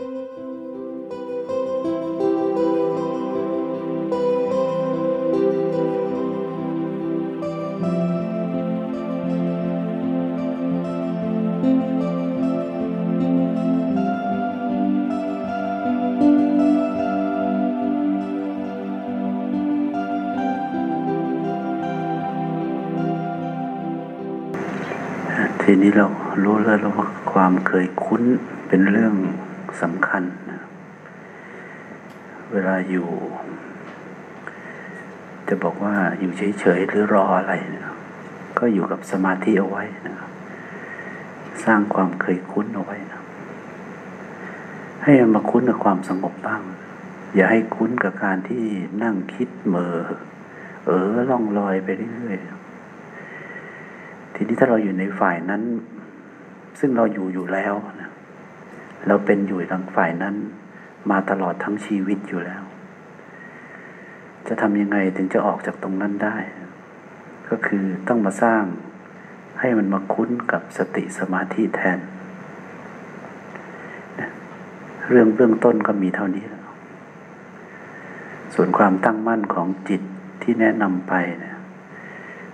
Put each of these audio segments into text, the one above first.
ทีนี้เรารู้แล้วว่าความเคยคุ้นเป็นเรื่อง สำคัญนะเวลาอยู่ จะบอกว่าอยู่เฉยๆหรือรออะไรนะก็อยู่กับสมาธิเอาไว้นะครับสร้างความเคยคุ้นเอาไว้นะให้มาคุ้นกับความสงบบ้าง อย่าให้คุ้นกับการที่นั่งคิดเมอเออล่องลอยไปเรื่อยๆทีนี้ถ้าเราอยู่ในฝ่ายนั้น ซึ่งเราอยู่อยู่แล้วนะ เราเป็นอยู่ทางฝ่ายนั้น มาตลอดทั้งชีวิตอยู่แล้ว จะทำยังไงถึงจะออกจากตรงนั้นได้ ก็คือต้องมาสร้างให้มันมาคุ้นกับสติสมาธิแทน เรื่องเบื้องต้นก็มีเท่านี้แล้วส่วนความตั้งมั่นของจิตที่แนะนำไปเนี่ย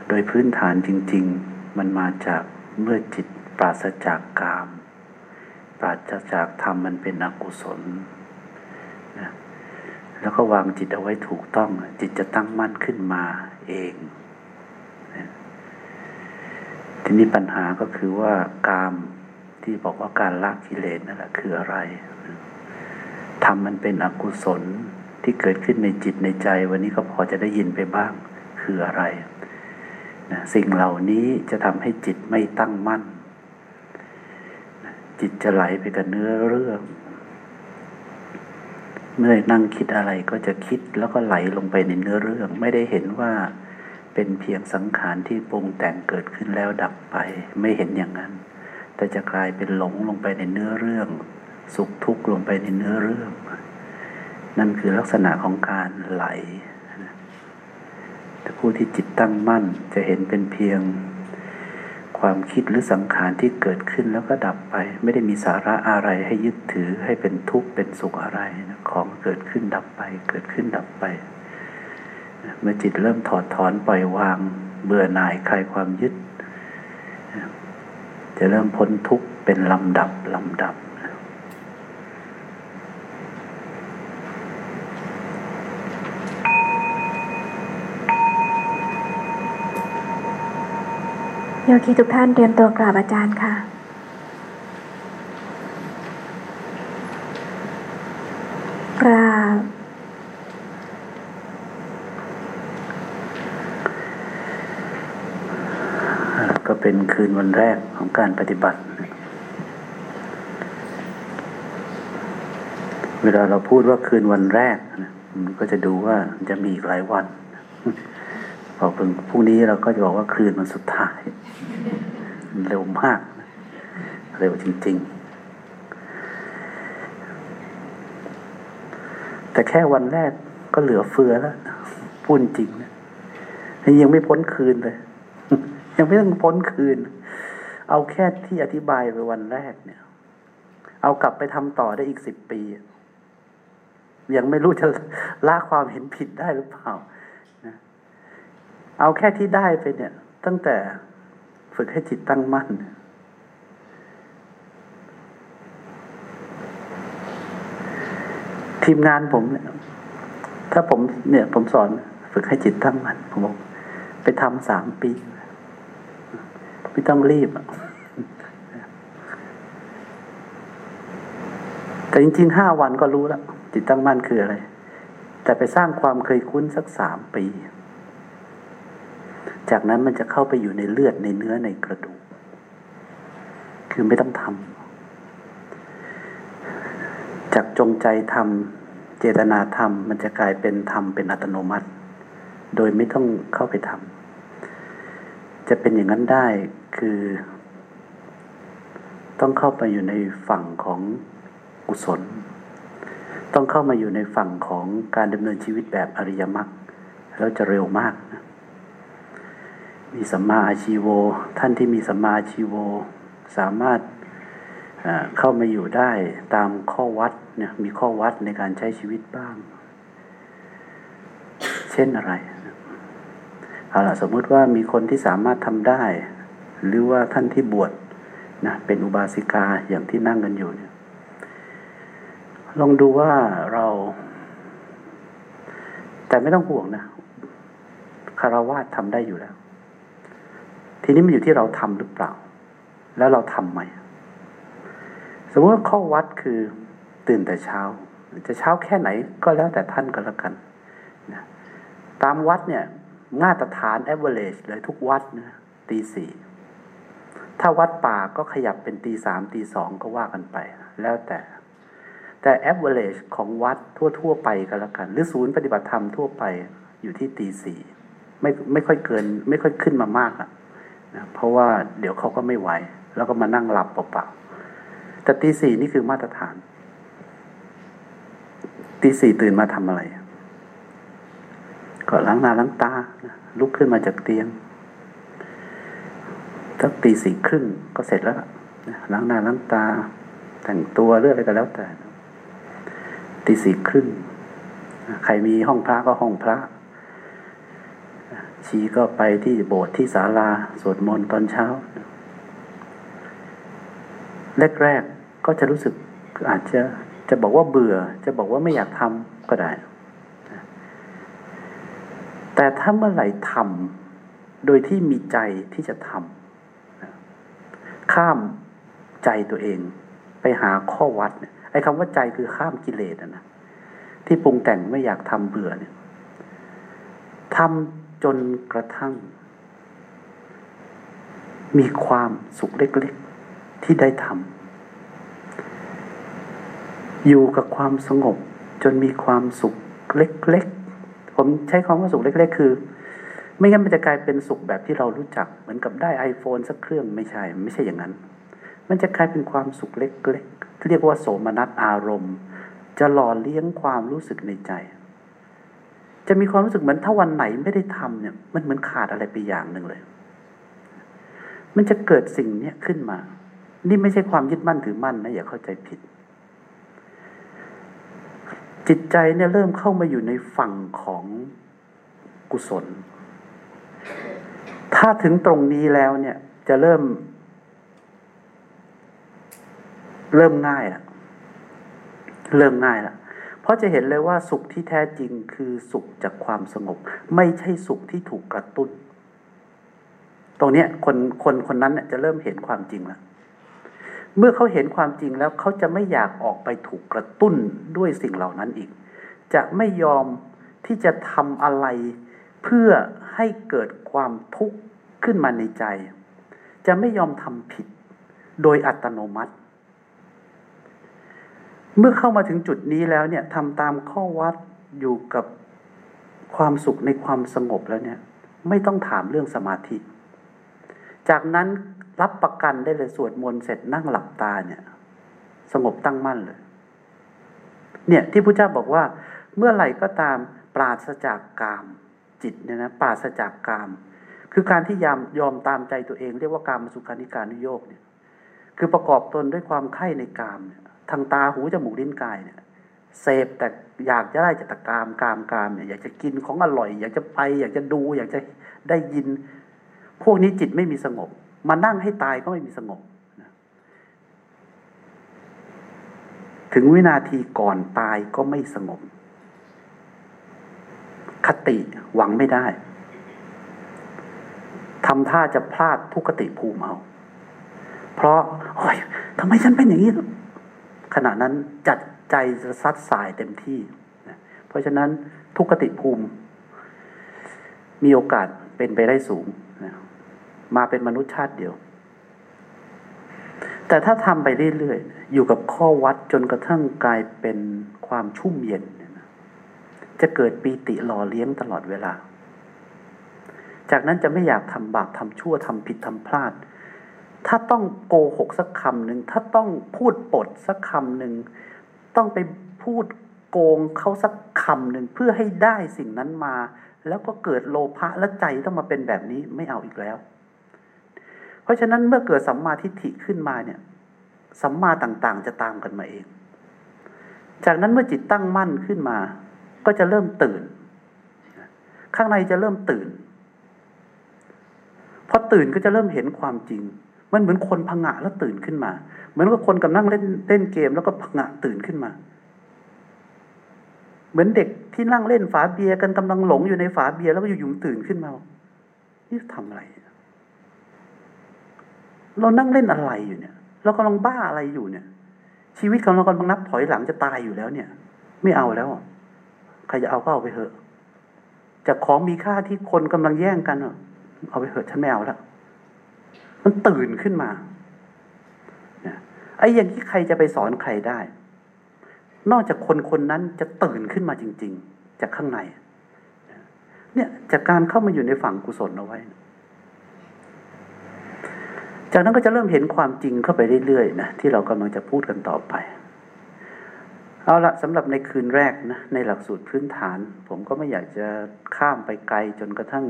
โดยพื้นฐานจริง ๆ มันมาจากเมื่อจิตปราศจากกาม ปราศจากธรรมมันเป็นอกุศลนะแล้วก็วางจิตเอาไว้ถูกต้อง จิตจะตั้งมั่นขึ้นมาเองนะทีนี้ปัญหาก็คือว่ากามที่บอกว่าการละกิเลสนั่นแหละคืออะไรทำมันเป็นอกุศลที่เกิดขึ้นในจิตในใจ วันนี้ก็พอจะได้ยินไปบ้างคืออะไรนะสิ่งเหล่านี้จะทำให้จิตไม่ตั้งมั่น จิตจะไหลไปกับเนื้อเรื่องเมื่อนั่งคิดอะไรก็จะคิดแล้วก็ไหลลงไปในเนื้อเรื่อง ไม่ได้เห็นว่าเป็นเพียงสังขารที่ปรุงแต่งเกิดขึ้นแล้วดับไป ไม่เห็นอย่างนั้น แต่จะกลายเป็นหลงลงไปในเนื้อเรื่อง สุขทุกข์ลงไปในเนื้อเรื่อง นั่นคือลักษณะของการไหลแต่ผู้ที่จิตตั้งมั่นจะเห็นเป็นเพียง ความคิดหรือสังขารที่เกิดขึ้นแล้วก็ดับไป ไม่ได้มีสาระอะไรให้ยึดถือให้เป็นทุกข์เป็นสุขอะไรนะของเกิดขึ้นดับไป เกิดขึ้นดับไป เมื่อจิตเริ่มถอดถอนปล่อยวาง เบื่อหน่ายคลายความยึด จะเริ่มพ้นทุกข์เป็นลำดับลำดับ โยคีทุกท่านเตรียมตัวกราบอาจารย์ค่ะ กราบ ก็เป็นคืนวันแรกของการปฏิบัติ เวลาเราพูดว่าคืนวันแรกมันก็จะดูว่าจะมีอีกหลายวันพอพรุ่งนี้เราก็จะบอกว่าคืนมันสุดท้าย เร็วมาก เร็วจริง ๆ แต่แค่วันแรกก็เหลือเฟือแล้วพูดจริงนะยังไม่พ้นคืนเลย ยังไม่ต้องพ้นคืน เอาแค่ที่อธิบายไปวันแรกเนี่ย เอากลับไปทำต่อได้อีกสิบปี ยังไม่รู้จะละความเห็นผิดได้หรือเปล่าเอาแค่ที่ได้ไปเนี่ย ตั้งแต่ ฝึกให้จิตตั้งมั่น ทีมงานผมเนี่ยถ้าผมเนี่ย ผมสอนฝึกให้จิตตั้งมั่นผมบอกไปทำสามปี ไม่ต้องรีบแต่จริงๆห้าวันก็รู้แล้วจิตตั้งมั่นคืออะไร แต่ไปสร้างความเคยคุ้นสักสามปี จากนั้นมันจะเข้าไปอยู่ในเลือดในเนื้อในกระดูก คือไม่ต้องทำจากจงใจทำเจตนาทำมันจะกลายเป็นทำเป็นอัตโนมัติ โดยไม่ต้องเข้าไปทำจะเป็นอย่างนั้นได้คือ ต้องเข้าไปอยู่ในฝั่งของกุศล ต้องเข้ามาอยู่ในฝั่งของการดำเนินชีวิตแบบอริยมรรคแล้วจะเร็วมากนะ มีสัมมาอาชีโว ท่านที่มีสัมมาอาชีโว สามารถเข้ามาอยู่ได้ตามข้อวัดเนี่ยมีข้อวัดในการใช้ชีวิตบ้าง เช่นอะไรเอาล่ะสมมุติว่ามีคนที่สามารถทำได้ หรือว่าท่านที่บวชนะเป็นอุบาสิกาอย่างที่นั่งกันอยู่เนี่ยลองดูว่าเรา แต่ไม่ต้องห่วงนะคารวะทำได้อยู่แล้ว ทีนี้มันอยู่ที่เราทำหรือเปล่า แล้วเราทำไหม สมมติว่าข้อวัดคือตื่นแต่เช้า จะเช้าแค่ไหนก็แล้วแต่ท่านก็แล้วกันนะตามวัดเนี่ยมาตรฐาน average เลยทุกวัดนะตีสี่ถ้าวัดป่าก็ขยับเป็นตีสามตีสองก็ว่ากันไป แล้วแต่ แต่ average ของวัดทั่ว ๆ ไปก็แล้วกัน หรือศูนย์ปฏิบัติธรรมทั่วไปอยู่ที่ตีสี่ไม่ไม่ค่อยเกิน ไม่ค่อยขึ้นมามากอะ นะเพราะว่าเดี๋ยวเขาก็ไม่ไหว แล้วก็มานั่งหลับเปล่าๆแต่ตีสี่นี่คือมาตรฐานตีสี่ตื่นมาทำอะไร ก็ล้างหน้าล้างตา ลุกขึ้นมาจากเตียงสักตีสี่ครึ่งก็เสร็จแล้วล้างหน้าล้างตา แต่งตัวเรื่องอะไรก็แล้วแต่ตีสี่ครึ่งใครมีห้องพระก็ห้องพระ ชีก็ไปที่โบสถ์ที่ศาลาสวดมนต์ตอนเช้าแรกๆก็จะรู้สึกอาจจะจะบอกว่าเบื่อ จะบอกว่าไม่อยากทำก็ได้ แต่ถ้าเมื่อไหร่ทำโดยที่มีใจที่จะทำข้ามใจตัวเอง ไปหาข้อวัดไอ้คำว่าใจคือข้ามกิเลสนะที่ปรุงแต่งไม่อยากทำเบื่อเนี่ยทำ จนกระทั่ง มีความสุขเล็กๆ ที่ได้ทำอยู่กับความสงบจนมีความสุขเล็กๆ ผมใช้คำว่าสุขเล็กๆ คือ ไม่งั้นมันจะกลายเป็นสุขแบบที่เรารู้จัก เหมือนกับได้ iPhone สักเครื่องไม่ใช่ ไม่ใช่อย่างนั้น มันจะกลายเป็นความสุขเล็กๆเรียกว่าโสมนัสอารมณ์ จะหล่อเลี้ยงความรู้สึกในใจ จะมีความรู้สึกเหมือนถ้าวันไหนไม่ได้ทำเนี่ย มันเหมือนขาดอะไรไปอย่างหนึ่งเลย มันจะเกิดสิ่งเนี้ยขึ้นมา นี่ไม่ใช่ความยึดมั่นถือมั่นนะอย่าเข้าใจผิด จิตใจเนี่ยเริ่มเข้ามาอยู่ในฝั่งของกุศล ถ้าถึงตรงนี้แล้วเนี่ย จะเริ่ม เริ่มง่ายละเริ่มง่ายละ เพราะจะเห็นเลยว่าสุขที่แท้จริงคือสุขจากความสงบ ไม่ใช่สุขที่ถูกกระตุ้น ตรงนี้คนคนคนนั้นจะเริ่มเห็นความจริงแล้วเมื่อเขาเห็นความจริงแล้วเขาจะไม่อยากออกไปถูกกระตุ้นด้วยสิ่งเหล่านั้นอีก จะไม่ยอมที่จะทำอะไรเพื่อให้เกิดความทุกข์ขึ้นมาในใจ จะไม่ยอมทำผิดโดยอัตโนมัติ เมื่อเข้ามาถึงจุดนี้แล้วเนี่ยทำตามข้อวัดอยู่กับความสุขในความสงบแล้วเนี่ย ไม่ต้องถามเรื่องสมาธิ จากนั้นรับประกันได้เลยสวดมนต์เสร็จนั่งหลับตาเนี่ย สงบตั้งมั่นเลย เนี่ยที่พระเจ้าบอกว่า เมื่อไหร่ก็ตามปราศจากกามจิตเนี่ยนะปราศจากกาม คือการที่ยอมยอมตามใจตัวเอง เรียกว่ากามสุขานิการุโยกเนี่ย คือประกอบตนด้วยความไข่ในกามเนี่ย ทางตาหูจมูกลิ้นกายเนี่ยเสพแต่อยากจะได้จะตะกามกามกามเนี่ยอยากจะกินของอร่อย อยากจะไป อยากจะดู อยากจะได้ยิน พวกนี้จิตไม่มีสงบ มานั่งให้ตายก็ไม่มีสงบถึงวินาทีก่อนตายก็ไม่สงบ คติหวังไม่ได้ทำท่าจะพลาดทุกคติภูมิเอา เพราะโอ้ยทำไมฉันเป็นอย่างนี้ ขณะนั้นจัดใจจะซัดสายเต็มที่เพราะฉะนั้นทุกขติภูมิ มีโอกาสเป็นไปได้สูงนะมาเป็นมนุษย์ชาติเดียว แต่ถ้าทำไปเรื่อยๆ อยู่กับข้อวัดจนกระทั่งกลายเป็นความชุ่มเย็น จะเกิดปีติหล่อเลี้ยงตลอดเวลา จากนั้นจะไม่อยากทำบาปทำชั่วทำผิดทำพลาด ถ้าต้องโกหกสักคำหนึ่งถ้าต้องพูดปดสักคำหนึ่งต้องไปพูดโกงเขาสักคำหนึ่งเพื่อให้ได้สิ่งนั้นมา แล้วก็เกิดโลภะและใจต้องมาเป็นแบบนี้ไม่เอาอีกแล้ว เพราะฉะนั้นเมื่อเกิดสัมมาทิฏฐิขึ้นมาเนี่ยสัมมาต่างๆ จะตามกันมาเอง จากนั้นเมื่อจิตตั้งมั่นขึ้นมา ก็จะเริ่มตื่น ข้างในจะเริ่มตื่นพอตื่นก็จะเริ่มเห็นความจริง มันเหมือนคนพังะแล้วตื่นขึ้นมา เหมือนกับคนกำลังเล่นเล่นเกมแล้วก็พังะตื่นขึ้นมา เหมือนเด็กที่นั่งเล่นฝาเบียร์กันกำลังหลงอยู่ในฝาเบียร์แล้วก็อยู่ๆตื่นขึ้นมานี่ทำอะไร เรานั่งเล่นอะไรอยู่เนี่ย เรากำลังบ้าอะไรอยู่เนี่ย ชีวิตของเรากำลังนับถอยหลังจะตายอยู่แล้วเนี่ย ไม่เอาแล้วใครจะเอาก็เอาไปเถอะจากของมีค่าที่คนกำลังแย่งกันเอาไปเถอะฉันไม่เอาแล้ว มันตื่นขึ้นมาไอ้อย่างที่ใครจะไปสอนใครได้ นอกจากคนคนนั้นจะตื่นขึ้นมาจริง ๆ จากข้างใน เนี่ยจากการเข้ามาอยู่ในฝั่งกุศลเอาไว้ จากนั้นก็จะเริ่มเห็นความจริงเข้าไปเรื่อยๆนะที่เรากำลังจะพูดกันต่อไป เอาละสำหรับในคืนแรกนะในหลักสูตรพื้นฐาน ผมก็ไม่อยากจะข้ามไปไกลจนกระทั่ง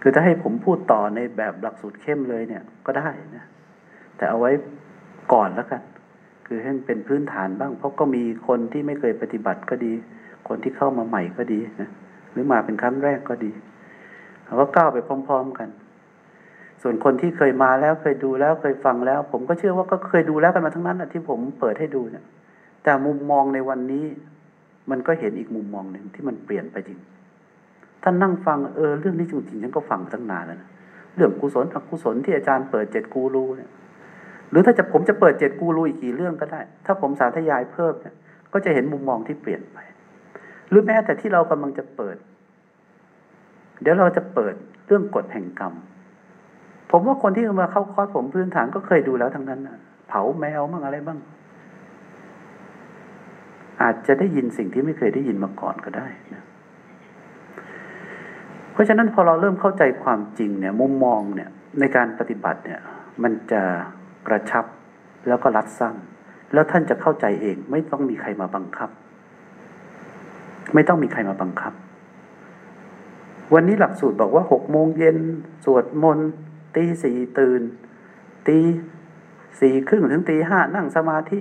คือถ้าให้ผมพูดต่อในแบบหลักสูตรเข้มเลยเนี่ยก็ได้นะ แต่เอาไว้ก่อนแล้วกัน คือให้เป็นพื้นฐานบ้าง เพราะก็มีคนที่ไม่เคยปฏิบัติก็ดี คนที่เข้ามาใหม่ก็ดีนะ หรือมาเป็นครั้งแรกก็ดีเราก็ก้าวไปพร้อม ๆกัน ส่วนคนที่เคยมาแล้วเคยดูแล้วเคยฟังแล้ว ผมก็เชื่อว่าก็เคยดูแล้วกันมาทั้งนั้นนะที่ผมเปิดให้ดูเนี่ย แต่มุมมองในวันนี้ มันก็เห็นอีกมุมมองหนึ่งที่มันเปลี่ยนไปจริง ท่านนั่งฟังเออเรื่องนี้จริงๆฉันก็ฟังตั้งนานแล้วนะเรื่องกุศลอกุศลที่อาจารย์เปิดเจ็ดกูรูเนี่ย หรือถ้าจะผมจะเปิดเจ็ดกูรูอีกกี่เรื่องก็ได้ ถ้าผมสาธยายเพิ่มเนี่ย ก็จะเห็นมุมมองที่เปลี่ยนไป หรือแม้แต่ที่เรากำลังจะเปิด เดี๋ยวเราจะเปิดเรื่องกฎแห่งกรรม ผมว่าคนที่มาเข้าคอร์สผมพื้นฐานก็เคยดูแล้วทั้งนั้นนะเผาแมวบ้างอะไรบ้าง อาจจะได้ยินสิ่งที่ไม่เคยได้ยินมาก่อนก็ได้นะ ราะฉะนั้นพอเราเริ่มเข้าใจความจริงเนี่ยมุมมองเนี่ยในการปฏิบัติเนี่ยมันจะกระชับแล้วก็รัดสั้น แล้วท่านจะเข้าใจเองไม่ต้องมีใครมาบังคับ ไม่ต้องมีใครมาบังคับ วันนี้หลักสูตรบอกว่าหกโมงเย็นสวดมนต์ตีสี่ตื่น ตีสี่ครึ่งถึงตีห้านั่งสมาธิ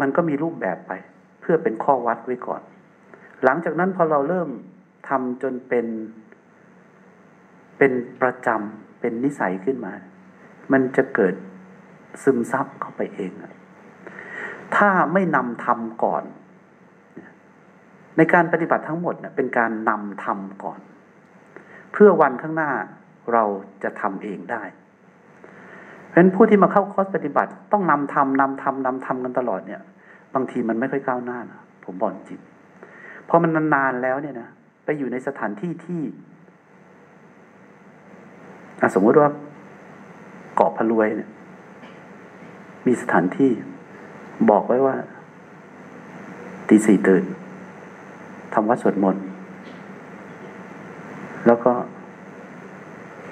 มันก็มีรูปแบบไป เพื่อเป็นข้อวัดไว้ก่อน หลังจากนั้นพอเราเริ่มทำจนเป็น เป็นประจำเป็นนิสัยขึ้นมา มันจะเกิดซึมซับเข้าไปเอง ถ้าไม่นำทำก่อน ในการปฏิบัติทั้งหมดเป็นการนำทำก่อน เพื่อวันข้างหน้าเราจะทำเองได้เพราะฉะนั้นผู้ที่มาเข้าคอร์สปฏิบัติ ต้องนำทำนำทำนำทำกันตลอดเนี่ย บางทีมันไม่ค่อยก้าวหน้านะผมบอกจริงพอมันนานๆแล้วเนี่ยนะไปอยู่ในสถานที่ที่ สมมติว่าเกาะพะรวยเนี่ย มีสถานที่บอกไว้ว่าตีสี่ตื่นทำวัดสวดมนต์แล้วก็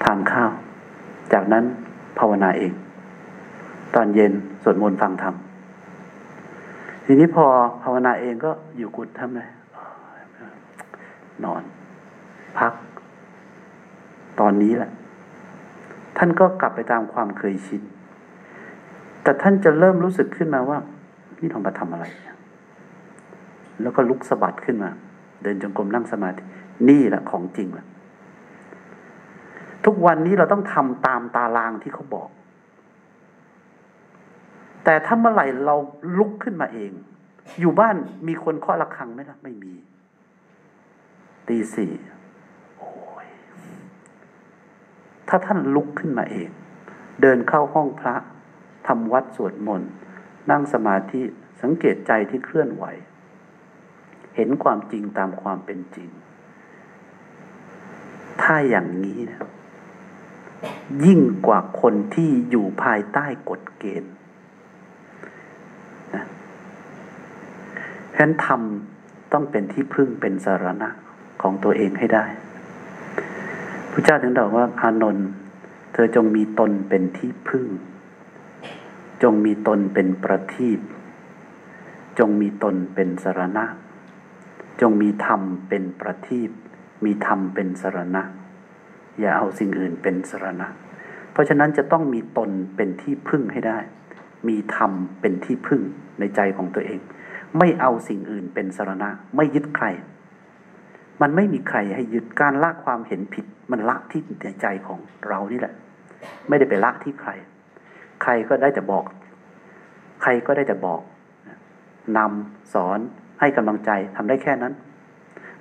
ทานข้าว จากนั้นภาวนาเอง ตอนเย็นสวดมนต์ฟังธรรมทีนี้พอภาวนาเองก็อยู่กุฏทำไงนอน พัก ตอนนี้แหละ ท่านก็กลับไปตามความเคยชินแต่ท่านจะเริ่มรู้สึกขึ้นมาว่า นี่ทองมาทำอะไร แล้วก็ลุกสะบัดขึ้นมา เดินจงกรมนั่งสมาธินี่แหละของจริงแหละทุกวันนี้เราต้องทำตามตารางที่เขาบอก แต่ถ้าเมื่อไหร่เราลุกขึ้นมาเอง อยู่บ้านมีคนเคาะระฆังไหมล่ะ ไม่มีตีสี่โอ้ย ถ้าท่านลุกขึ้นมาเอง เดินเข้าห้องพระทำวัดสวดมนต์นั่งสมาธิสังเกตใจที่เคลื่อนไหว เห็นความจริงตามความเป็นจริง ถ้าอย่างนี้นะยิ่งกว่าคนที่อยู่ภายใต้กฎเกณฑ์นะฉะนั้นทำต้องเป็นที่พึ่งเป็นสารณะของตัวเองให้ได้ ระเจ้าถึงบอกว่าอานนท์เธอจงมีตนเป็นที่พึ่ง จงมีตนเป็นประทีปจงมีตนเป็นสรณะ จงมีธรรมเป็นประทีปมีธรรมเป็นสรณะ อย่าเอาสิ่งอื่นเป็นสรณะ เพราะฉะนั้นจะต้องมีตนเป็นที่พึ่งให้ได้ มีธรรมเป็นที่พึ่งในใจของตัวเอง ไม่เอาสิ่งอื่นเป็นสารณะ ไม่ยึดใคร มันไม่มีใครให้ยึดการละความเห็นผิด มันละที่ในใจของเรานี่แหละ ไม่ได้ไปละที่ใคร ใครก็ได้แต่บอก ใครก็ได้แต่บอกนำสอนให้กำลังใจทำได้แค่นั้น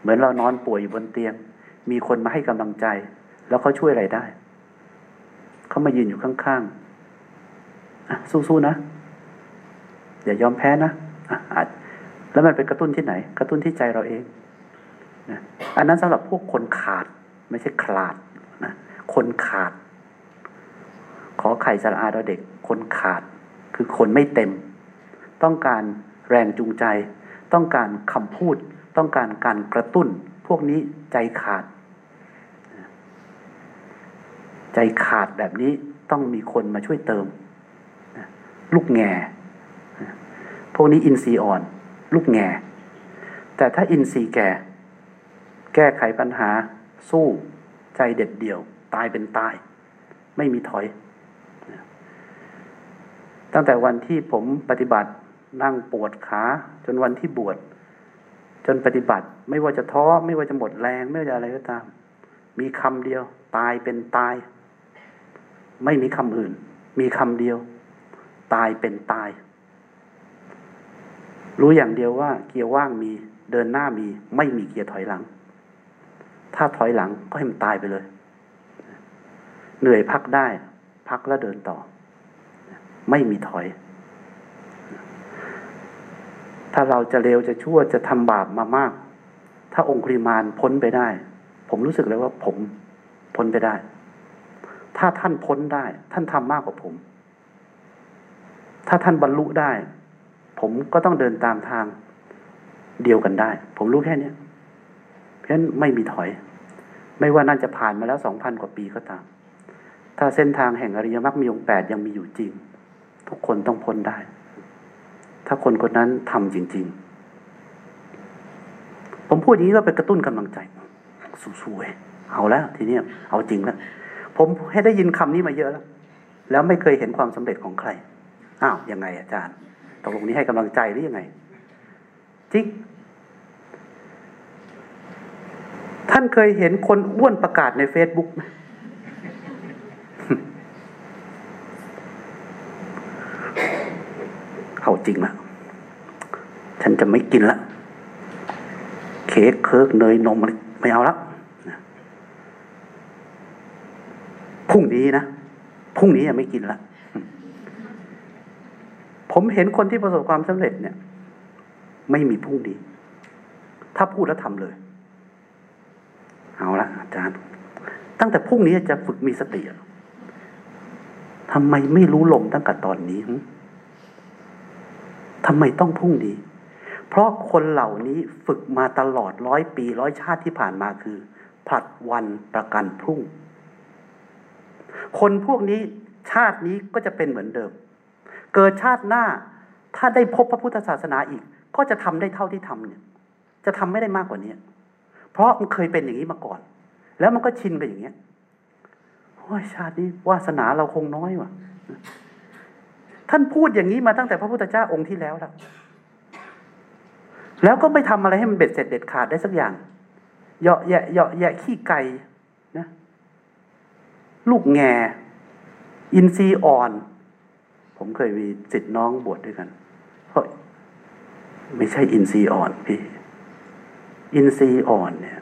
เหมือนเรานอนป่วยอยู่บนเตียง มีคนมาให้กำลังใจ แล้วเขาช่วยอะไรได้ เขามายืนอยู่ข้างๆสู้ๆนะ อย่ายอมแพ้นะอะแล้วมันเป็นกระตุ้นที่ไหน กระตุ้นที่ใจเราเอง นะอันนั้นสำหรับพวกคนขาด ไม่ใช่ขาดนะคนขาด ขอไข่สระอาเราเด็ก คนขาด คือคนไม่เต็ม ต้องการแรงจูงใจ ต้องการคำพูด ต้องการการกระตุ้น พวกนี้ใจขาด ใจขาดแบบนี้ต้องมีคนมาช่วยเติม ลูกแง่พวกนี้อินทรีย์อ่อน ลูกแง่แต่ถ้าอินทรีย์แก่ แก้ไขปัญหา สู้ใจเด็ดเดี่ยว ตายเป็นตาย ไม่มีถอย ตั้งแต่วันที่ผมปฏิบัตินั่งปวดขา จนวันที่บวชจนปฏิบัติ ไม่ว่าจะท้อไม่ว่าจะหมดแรง ไม่ว่าจะอะไรก็ตาม มีคำเดียว ตายเป็นตาย ไม่มีคำอื่น มีคำเดียว ตายเป็นตาย รู้อย่างเดียวว่า เกียร์ว่างมี เดินหน้ามี ไม่มีเกียร์ถอยหลัง ถ้าถอยหลังก็ให้มันตายไปเลย เหนื่อยพักได้ พักแล้วเดินต่อ ไม่มีถอย ถ้าเราจะเร็วจะชั่วจะทำบาปมามาก ถ้าองคุริมานพ้นไปได้ ผมรู้สึกเลยว่าผมพ้นไปได้ ถ้าท่านพ้นได้ ท่านทำมากกว่าผม ถ้าท่านบรรลุได้ ผมก็ต้องเดินตามทางเดียวกันได้ ผมรู้แค่นี้เพราะฉะนั้นไม่มีถอย ไม่ว่านั่นจะผ่านมาแล้วสองพันกว่าปีก็ตาม ถ้าเส้นทางแห่งอริยมรรคมีองค์แปดยังมีอยู่จริง ทุกคนต้องพ้นได้ ถ้าคนคนนั้นทำจริง ๆ ผมพูดอย่างนี้ก็เป็นกระตุ้นกำลังใจสู้ๆเอาแล้วทีนี้เอาจริงแล้วผมให้ได้ยินคำนี้มาเยอะแล้ว แล้วไม่เคยเห็นความสำเร็จของใคร อ้าวยังไงอาจารย์ ตกลงนี้ให้กำลังใจหรือยังไง จริง ท่านเคยเห็นคนอ้วนประกาศในเฟซบุ๊กไหมเอาจริงละฉันจะไม่กินละเค้กเคิร์กเนยนมไม่เอาละพรุ่งนี้นะพรุ่งนี้ยังไม่กินละผมเห็นคนที่ประสบความสำเร็จเนี่ย ไม่มีพรุ่งนี้ ถ้าพูดแล้วทำเลย เอาละอาจารย์ ตั้งแต่พรุ่งนี้จะฝึกมีสติทำไมไม่รู้ลมตั้งแต่ตอนนี้ทำไมต้องพรุ่งนี้ เพราะคนเหล่านี้ฝึกมาตลอดร้อยปีร้อยชาติที่ผ่านมาคือ ผลัดวันประกันพรุ่ง คนพวกนี้ชาตินี้ก็จะเป็นเหมือนเดิม เกิดชาติหน้า ถ้าได้พบพระพุทธศาสนาอีก ก็จะทำได้เท่าที่ทำเนี่ย จะทำไม่ได้มากกว่านี้ เพราะมันเคยเป็นอย่างนี้มาก่อน แล้วมันก็ชินกับอย่างเงี้ยโอ้ยชาตินี้วาสนาเราคงน้อยว่ะ ท่านพูดอย่างนี้มาตั้งแต่พระพุทธเจ้าองค์ที่แล้วแล้วแล้วก็ไม่ทำอะไรให้มันเบ็ดเสร็จเด็ดขาดได้สักอย่างเหยาะแยะเหยาะแยะขี้ไก่นะ ลูกแง่อินทรีย์อ่อน ผมเคยมีสิทธิ์น้องบวชดด้วยกันเพราะไม่ใช่อินทรีย์อ่อนพี่ อินทรีย์อ่อนเนี่ย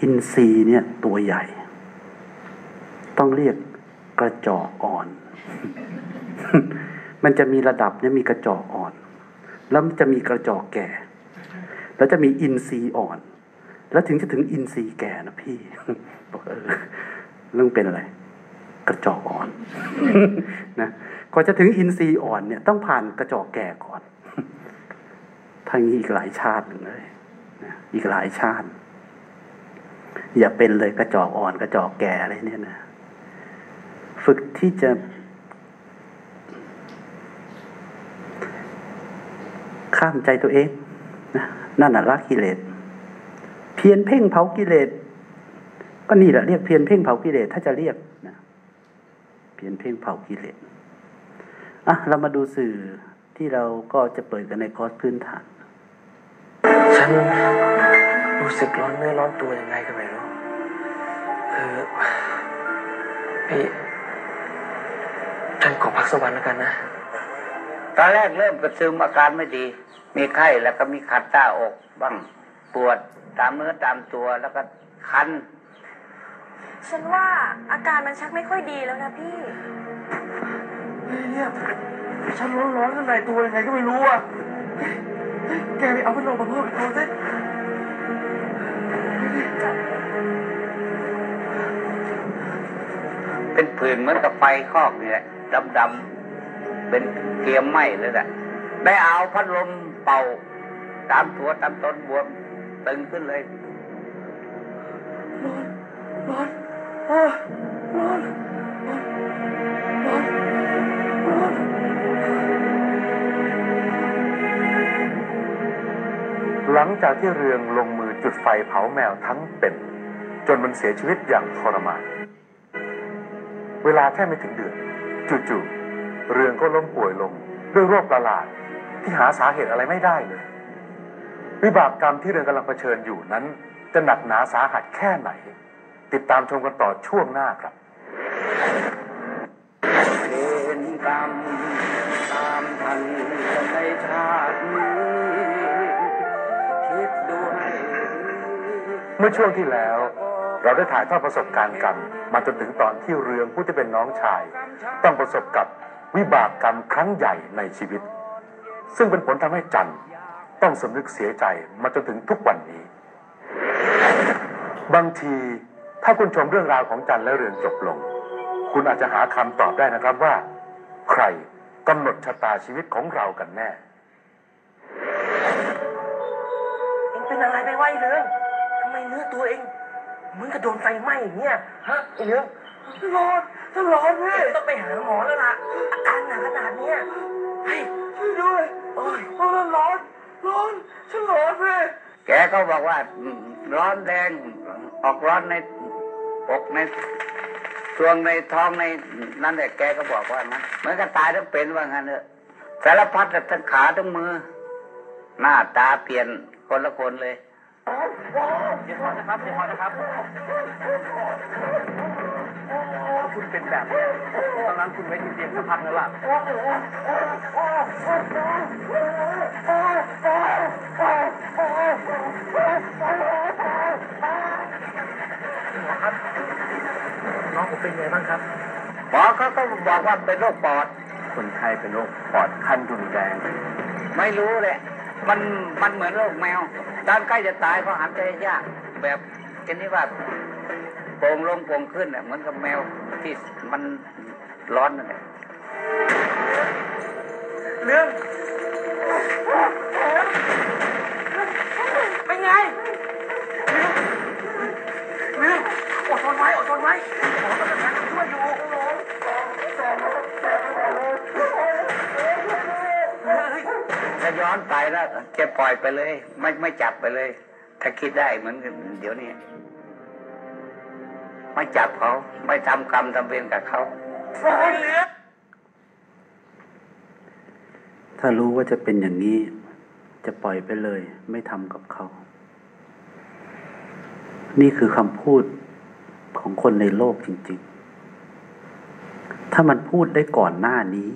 อินทรีย์เนี่ยตัวใหญ่ ต้องเรียกกระจอกอ่อน มันจะมีระดับเนี่ยมีกระจอกอ่อน แล้วมันจะมีกระจอกแก่ แล้วจะมีอินทรีย์อ่อน แล้วถึงจะถึงอินทรีย์แก่นะพี่บอกเออเรื่องเป็นอะไร กระจอกอ่อนนะก่อนจะถึงอินทรีย์อ่อนเนี่ยต้องผ่านกระจอกแก่ก่อนทางนี้อีกหลายชาติหนึ่งเลย อีกหลายชาติ อย่าเป็นเลยกระจอกอ่อนกระจอกแก่อะไรเนี่ยนะ ฝึกที่จะ ข้ามใจตัวเองนั่นน่ะละกิเลส เพียนเพ่งเผากิเลส ก็นี่แหละเรียกเพียนเพ่งเผากิเลสถ้าจะเรียกนะเพียนเพ่งเผากิเลสอะเรามาดูสื่อที่เราก็จะเปิดกันในคอร์สพื้นฐาน ฉันรู้สึกร้อนเนื้อร้อนตัวยังไงก็ไม่รู้คือพี่ฉันขอพักสักวันแล้วกันนะ ตอนแรกเริ่มกระซึมอาการไม่ดี มีไข้แล้วก็มีขัดตาอกบ้างปวดตามเนื้อตามตัวแล้วก็คัน ฉันว่าอาการมันชักไม่ค่อยดีแล้วนะพี่เนี่ยฉันร้อนร้อนข้างในตัวยังไงก็ไม่รู้อะ แกไปเอาพัดลมมาเพิ่มอีกตัวสิเป็นผื่นเหมือนกับไฟคอกนี่แหละดำๆเป็นเกลียมไหมเลยแหละได้เอาพัดลมเป่า ตามตัวตามต้นบวมตึงขึ้นเลยร้อนร้อนร้อนร้อนร้อน หลังจากที่เรืองลงมือจุดไฟเผาแมวทั้งเป็น จนมันเสียชีวิตอย่างทรมาน เวลาแค่ไม่ถึงเดือนจู่ๆเรืองก็ล้มป่วยลงด้วยโรคประหลาดที่หาสาเหตุอะไรไม่ได้เลย วิบากกรรมที่เรืองกำลังเผชิญอยู่นั้น จะหนักหนาสาหัสแค่ไหน ติดตามชมกันต่อช่วงหน้าครับเป็นกรรมตามทันในชาติ เมื่อช่วงที่แล้ว เราได้ถ่ายทอดประสบการณ์กันมาจนถึงตอนที่เรืองผู้ที่เป็นน้องชาย ต้องประสบกับวิบากกรรมครั้งใหญ่ในชีวิต ซึ่งเป็นผลทำให้จันต้องสำนึกเสียใจมาจนถึงทุกวันนี้ บางทีถ้าคุณชมเรื่องราวของจันและเรืองจบลง คุณอาจจะหาคำตอบได้นะครับว่า ใครกำหนดชะตาชีวิตของเรากันแน่ เองเป็นอะไรไปวะไอ้เรืองื้อตัวเองเหมือนกับโดนไฟไหม้อย่างเงี้ยฮะไอ้เรืองร้อนฉันร้อนพี่ต้องไปหาหมอแล้วล่ะอาการหนักขนาดเนี้ยเฮ้ยช่วยด้วยโอ้ยร้อนร้อนร้อนฉันร้อนพี่แกก็บอกว่าร้อนแรงออกร้อนในอกในทรวงในท้องในนั่นแหละแกก็บอกว่านะเหมือนกับตายทั้งเป็นว่างั้นเถอะสารพัดทั้งขาทั้งมือ หน้าตาเปลี่ยนคนละคนเลย เดี๋ยวก่อนนะครับเดี๋ยวก่อนนะครับคุณเป็นแบบนี้ตอนนั้นคุณไว้ที่เตียงสักพักแล้วล่ะน้องผมเป็นไงบ้างครับหมอเขาก็บอกว่าเป็นโรคปอด คนไข้เป็นโรคปอดขั้นรุนแรง ไม่รู้เลย มันมันเหมือนโรคแมวตอนใกล้จะตายก็หันใจยากแบบชนิดว่าโป่งลงโป่งขึ้นน่ะเหมือนกับแมวที่มันร้อนนั่นแหละเรื่องเป็นไงเรื่องอดทนไว้อดทนไว้หมอกำลังช่วยอยู่ ถ้าย้อนไปแล้วจะปล่อยไปเลย ไม่ไม่จับไปเลย ถ้าคิดได้เหมือนกันเดี๋ยวนี้ไม่จับเขาไม่ทำกรรมทำเวรกับเขาโอ้ยเหลือถ้ารู้ว่าจะเป็นอย่างนี้ จะปล่อยไปเลย ไม่ทำกับเขา นี่คือคำพูดของคนในโลกจริง ๆ ถ้ามันพูดได้ก่อนหน้านี้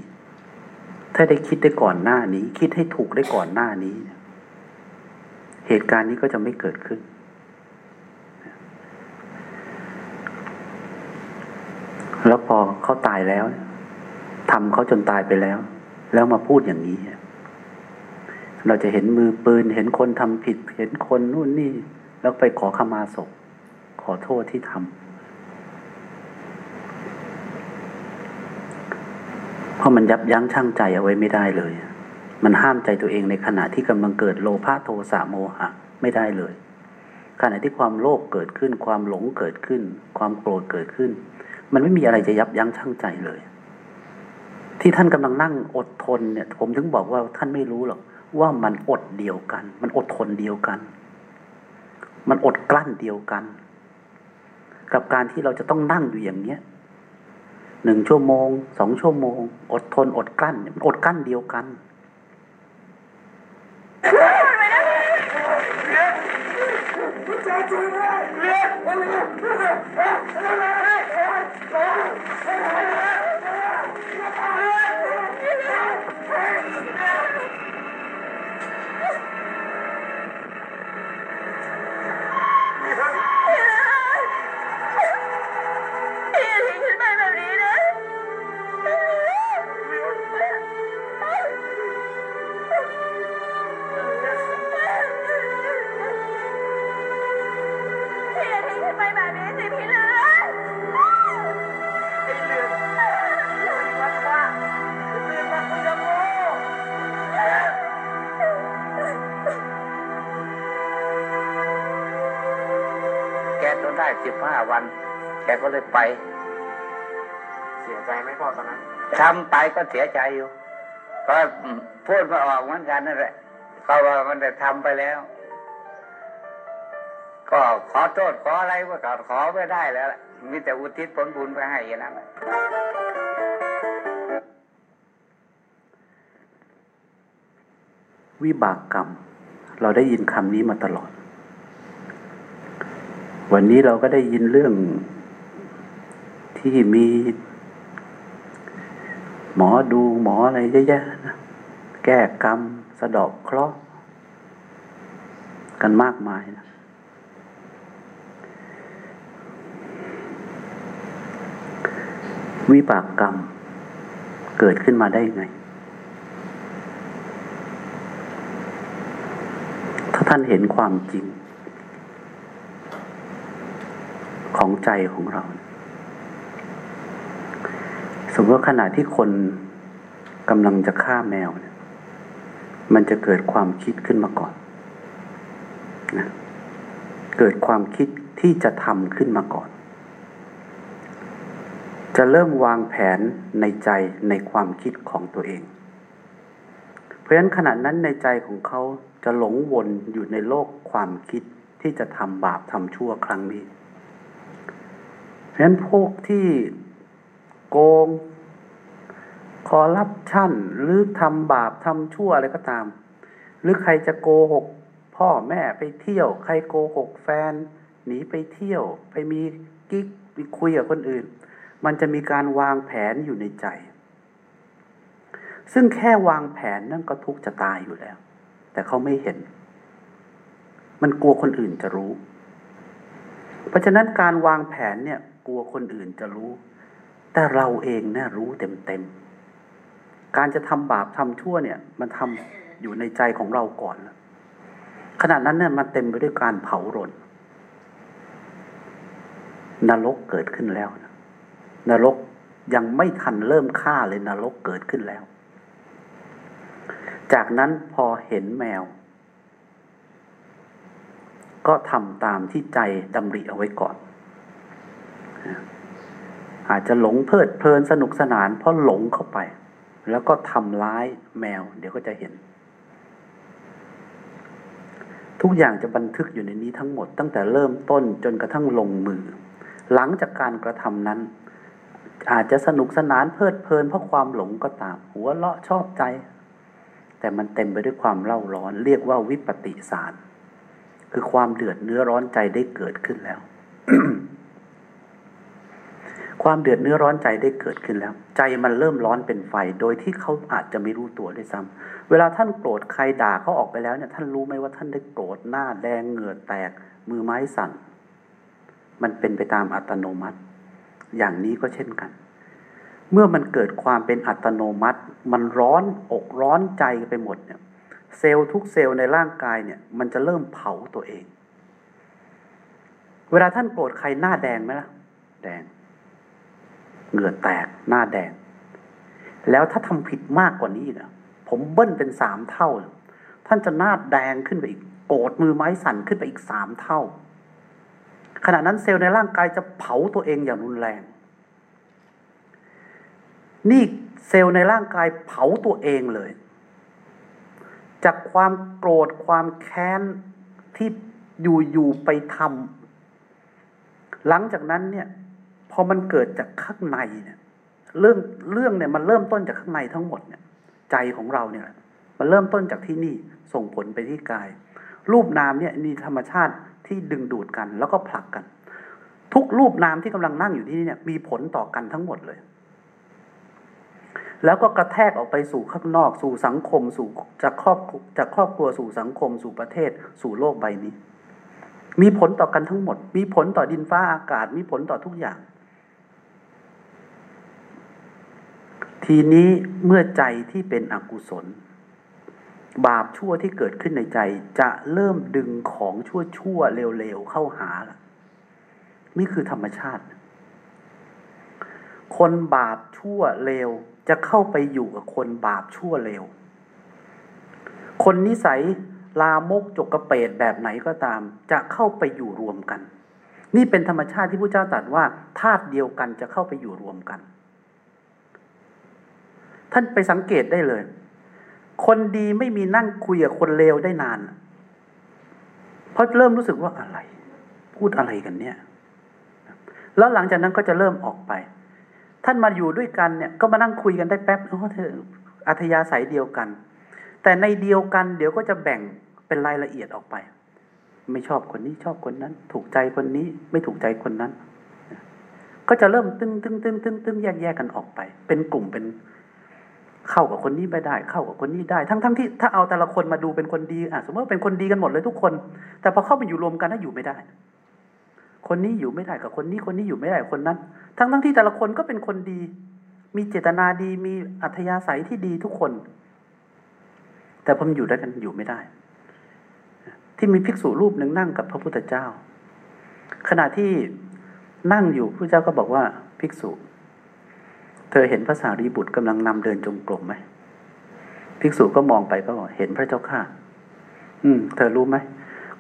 ถ้าได้คิดได้ก่อนหน้านี้ คิดให้ถูกได้ก่อนหน้านี้ เหตุการณ์นี้ก็จะไม่เกิดขึ้น แล้วพอเขาตายแล้วทำเขาจนตายไปแล้ว แล้วมาพูดอย่างนี้ เราจะเห็นมือปืน เห็นคนทำผิด เห็นคนนู่นนี่ แล้วไปขอขมาศพ ขอโทษที่ทำ เพราะมันยับยั้งชั่งใจเอาไว้ไม่ได้เลย มันห้ามใจตัวเองในขณะที่กำลังเกิดโลภะโทสะโมหะไม่ได้เลย ขณะที่ความโลภเกิดขึ้น ความหลงเกิดขึ้น ความโกรธเกิดขึ้น มันไม่มีอะไรจะยับยั้งชั่งใจเลย ที่ท่านกำลังนั่งอดทนเนี่ย ผมถึงบอกว่าท่านไม่รู้หรอกว่ามันอดเดียวกัน มันอดทนเดียวกัน มันอดกลั้นเดียวกัน กับการที่เราจะต้องนั่งอยู่อย่างเนี้ย หนึ่งชั่วโมงสองชั่วโมง อดทนอดกลั้นมันอดกลั้นเดียวกันพี่ สิบห้าวัน แกก็เลยไป เสียใจไหมพ่อตอนนั้นทำไปก็เสียใจอยู่ก็พูดไมาออกเหมือนกันนั่นแหละก็ว่ามันได้ทำไปแล้ว ก็ขอโทษขออะไรว่าก็ขอไม่ได้แล้วล่ะมีแต่อุทิศผลบุญไปให้อย่างนั้นแหละวิบากกรรม เราได้ยินคำนี้มาตลอด วันนี้เราก็ได้ยินเรื่องที่มีหมอดูหมออะไรเยอะแยะนะแก้กรรม สะดอกเคราะห์กันมากมายนะวิบากกรรม เกิดขึ้นมาได้ยังไง ถ้าท่านเห็นความจริง ของใจของเรา สมมติว่าขณะที่คนกำลังจะฆ่าแมวเนี่ยมันจะเกิดความคิดขึ้นมาก่อนนะเกิดความคิดที่จะทำขึ้นมาก่อน จะเริ่มวางแผนในใจในความคิดของตัวเอง เพราะฉะนั้นขณะนั้นในใจของเขาจะหลงวนอยู่ในโลกความคิดที่จะทำบาปทำชั่วครั้งนี้ ฉะนั้นพวกที่โกงคอร์รัปชันหรือทำบาปทำชั่วอะไรก็ตาม หรือใครจะโกหก พ่อแม่ไปเที่ยว ใครโกหกแฟน หนีไปเที่ยว ไปมีกิ๊กไปคุยกับคนอื่น มันจะมีการวางแผนอยู่ในใจ ซึ่งแค่วางแผนนั่นก็ทุกข์จะตายอยู่แล้ว แต่เขาไม่เห็น มันกลัวคนอื่นจะรู้ เพราะฉะนั้นการวางแผนเนี่ย ลัวคนอื่นจะรู้ แต่เราเองเนี่ยรู้เต็มๆ การจะทำบาปทำชั่วเนี่ย มันทำอยู่ในใจของเราก่อนแล้วขณะนั้นเนี่ยมันเต็มไปด้วยการเผารนนรกเกิดขึ้นแล้วนะนรกยังไม่ทันเริ่มฆ่าเลยนรกเกิดขึ้นแล้ว จากนั้นพอเห็นแมว ก็ทำตามที่ใจดำริเอาไว้ก่อน อาจจะหลงเพลิดเพลินสนุกสนาน เพราะหลงเข้าไป แล้วก็ทำร้ายแมว เดี๋ยวก็จะเห็น ทุกอย่างจะบันทึกอยู่ในนี้ทั้งหมด ตั้งแต่เริ่มต้นจนกระทั่งลงมือ หลังจากการกระทำนั้น อาจจะสนุกสนานเพลิดเพลินเพราะความหลงก็ตาม หัวเราะชอบใจ แต่มันเต็มไปด้วยความเล่าร้อน เรียกว่าวิปติสาร คือความเดือดเนื้อร้อนใจได้เกิดขึ้นแล้ว ความเดือดเนื้อร้อนใจได้เกิดขึ้นแล้ว ใจมันเริ่มร้อนเป็นไฟ โดยที่เขาอาจจะไม่รู้ตัวด้วยซ้ำเวลาท่านโกรธใครด่าเขาออกไปแล้วเนี่ย ท่านรู้ไหมว่าท่านได้โกรธหน้าแดงเหงื่อแตก มือไม้สั่น มันเป็นไปตามอัตโนมัติ อย่างนี้ก็เช่นกัน เมื่อมันเกิดความเป็นอัตโนมัติ มันร้อนอกร้อนใจไปหมดเนี่ย เซลล์ทุกเซลล์ในร่างกายเนี่ย มันจะเริ่มเผาตัวเอง เวลาท่านโกรธใครหน้าแดงไหมล่ะ แดง เหงื่อแตกหน้าแดง แล้วถ้าทำผิดมากกว่านี้นะผมเบิ้ลเป็นสามเท่า ท่านจะหน้าแดงขึ้นไปอีกโกรธมือไม้สั่นขึ้นไปอีกสามเท่า ขณะนั้นเซลล์ในร่างกายจะเผาตัวเองอย่างรุนแรง นี่เซลล์ในร่างกายเผาตัวเองเลย จากความโกรธความแค้นที่อยู่ๆไปทำหลังจากนั้นเนี่ย อมันเกิดจากข้างในเนี่ยเรื่องเรื่องเนี่ยมันเริ่มต้นจากข้างในทั้งหมดเนี่ย ใจของเราเนี่ย มันเริ่มต้นจากที่นี่ส่งผลไปที่กาย รูปนามเนี่ยมีธรรมชาติที่ดึงดูดกันแล้วก็ผลักกัน ทุกรูปนามที่กำลังนั่งอยู่ที่นี่เนี่ย มีผลต่อกันทั้งหมดเลย แล้วก็กระแทกออกไปสู่ข้างนอกสู่สังคม สู่จากครอบจากครอบครัวสู่สังคม สู่ประเทศ สู่โลกใบนี้ มีผลต่อกันทั้งหมด มีผลต่อดินฟ้าอากาศ มีผลต่อทุกอย่าง ทีนี้เมื่อใจที่เป็นอกุศล บาปชั่วที่เกิดขึ้นในใจจะเริ่มดึงของชั่วชั่วเร็วๆเข้าหาละนี่คือธรรมชาติ คนบาปชั่วเร็วจะเข้าไปอยู่กับคนบาปชั่วเร็ว คนนิสัยลามกจกกระเปดแบบไหนก็ตาม จะเข้าไปอยู่รวมกัน นี่เป็นธรรมชาติที่พระเจ้าตรัสว่าธาตุเดียวกันจะเข้าไปอยู่รวมกัน ท่านไปสังเกตได้เลย คนดีไม่มีนั่งคุยกับคนเลวได้นาน เพราะเริ่มรู้สึกว่าอะไร พูดอะไรกันเนี่ย แล้วหลังจากนั้นก็จะเริ่มออกไป ท่านมาอยู่ด้วยกันเนี่ย ก็มานั่งคุยกันได้แป๊บโอ้เธออัธยาศัยเดียวกัน แต่ในเดียวกัน เดี๋ยวก็จะแบ่งเป็นรายละเอียดออกไป ไม่ชอบคนนี้ชอบคนนั้น ถูกใจคนนี้ไม่ถูกใจคนนั้น ก็จะเริ่มตึ้งตึ้งตึ้งตึ้งตึ้งแยกแยกกันออกไป เป็นกลุ่มเป็น เข้ากับคนนี้ไม่ได้ เข้ากับคนนี้ได้ ทั้งทั้งที่ถ้าเอาแต่ละคนมาดูเป็นคนดีอะสมมติว่าเป็นคนดีกันหมดเลยทุกคน แต่พอเข้าไปอยู่รวมกันถ้าอยู่ไม่ได้ คนนี้อยู่ไม่ได้กับคนนี้คนนี้อยู่ไม่ได้กับคนนั้น ทั้งทั้งที่แต่ละคนก็เป็นคนดี มีเจตนาดี มีอัธยาศัยที่ดีทุกคน แต่พอมนอยู่ด้วยกันอยู่ไม่ได้ ที่มีภิกษุรูปหนึ่งนั่งกับพระพุทธเจ้า ขณะที่นั่งอยู่พระเจ้าก็บอกว่าภิกษุ เธอเห็นพระสารีบุตรกำลังนำเดินจงกรมไหมภิกษุก็มองไปก็เห็นพระเจ้าข้าอืม เธอรู้ไหม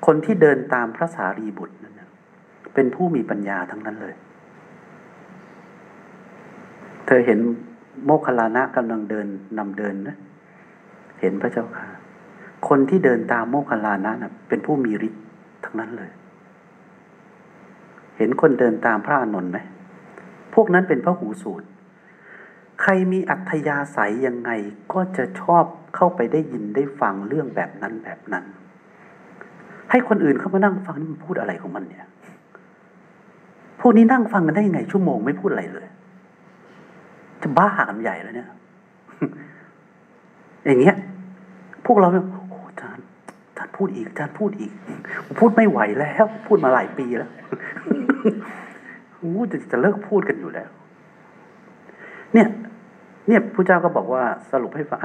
คนที่เดินตามพระสารีบุตรนั้นเป็นผู้มีปัญญาทั้งนั้นเลย เธอเห็นโมคคลานะกำลังเดินนำเดินนะ เห็นพระเจ้าค่ะ คนที่เดินตามโมคคลานะนะเป็นผู้มีฤทธิ์ทั้งนั้นเลย เห็นคนเดินตามพระอานนท์ไหม พวกนั้นเป็นพระหูสูตร ใครมีอัธยาศัยยังไงก็จะชอบเข้าไปได้ยินได้ฟังเรื่องแบบนั้นแบบนั้น ให้คนอื่นเข้ามานั่งฟังนี่มันพูดอะไรของมันเนี่ยพวกนี้นั่งฟังกันได้ยังไง ชั่วโมงไม่พูดอะไรเลย จะบ้ากันใหญ่แล้วเนี่ย อย่างเงี้ย พวกเราเนี่ยโอ้อาจารย์อาจารย์พูดอีกอาจารย์พูดอีก พูดไม่ไหวแล้ว พูดมาหลายปีแล้วโอ้จะจะเลิกพูดกันอยู่แล้ว เนี่ย เนี่ยพระเจ้าก็บอกว่าสรุปให้ฟัง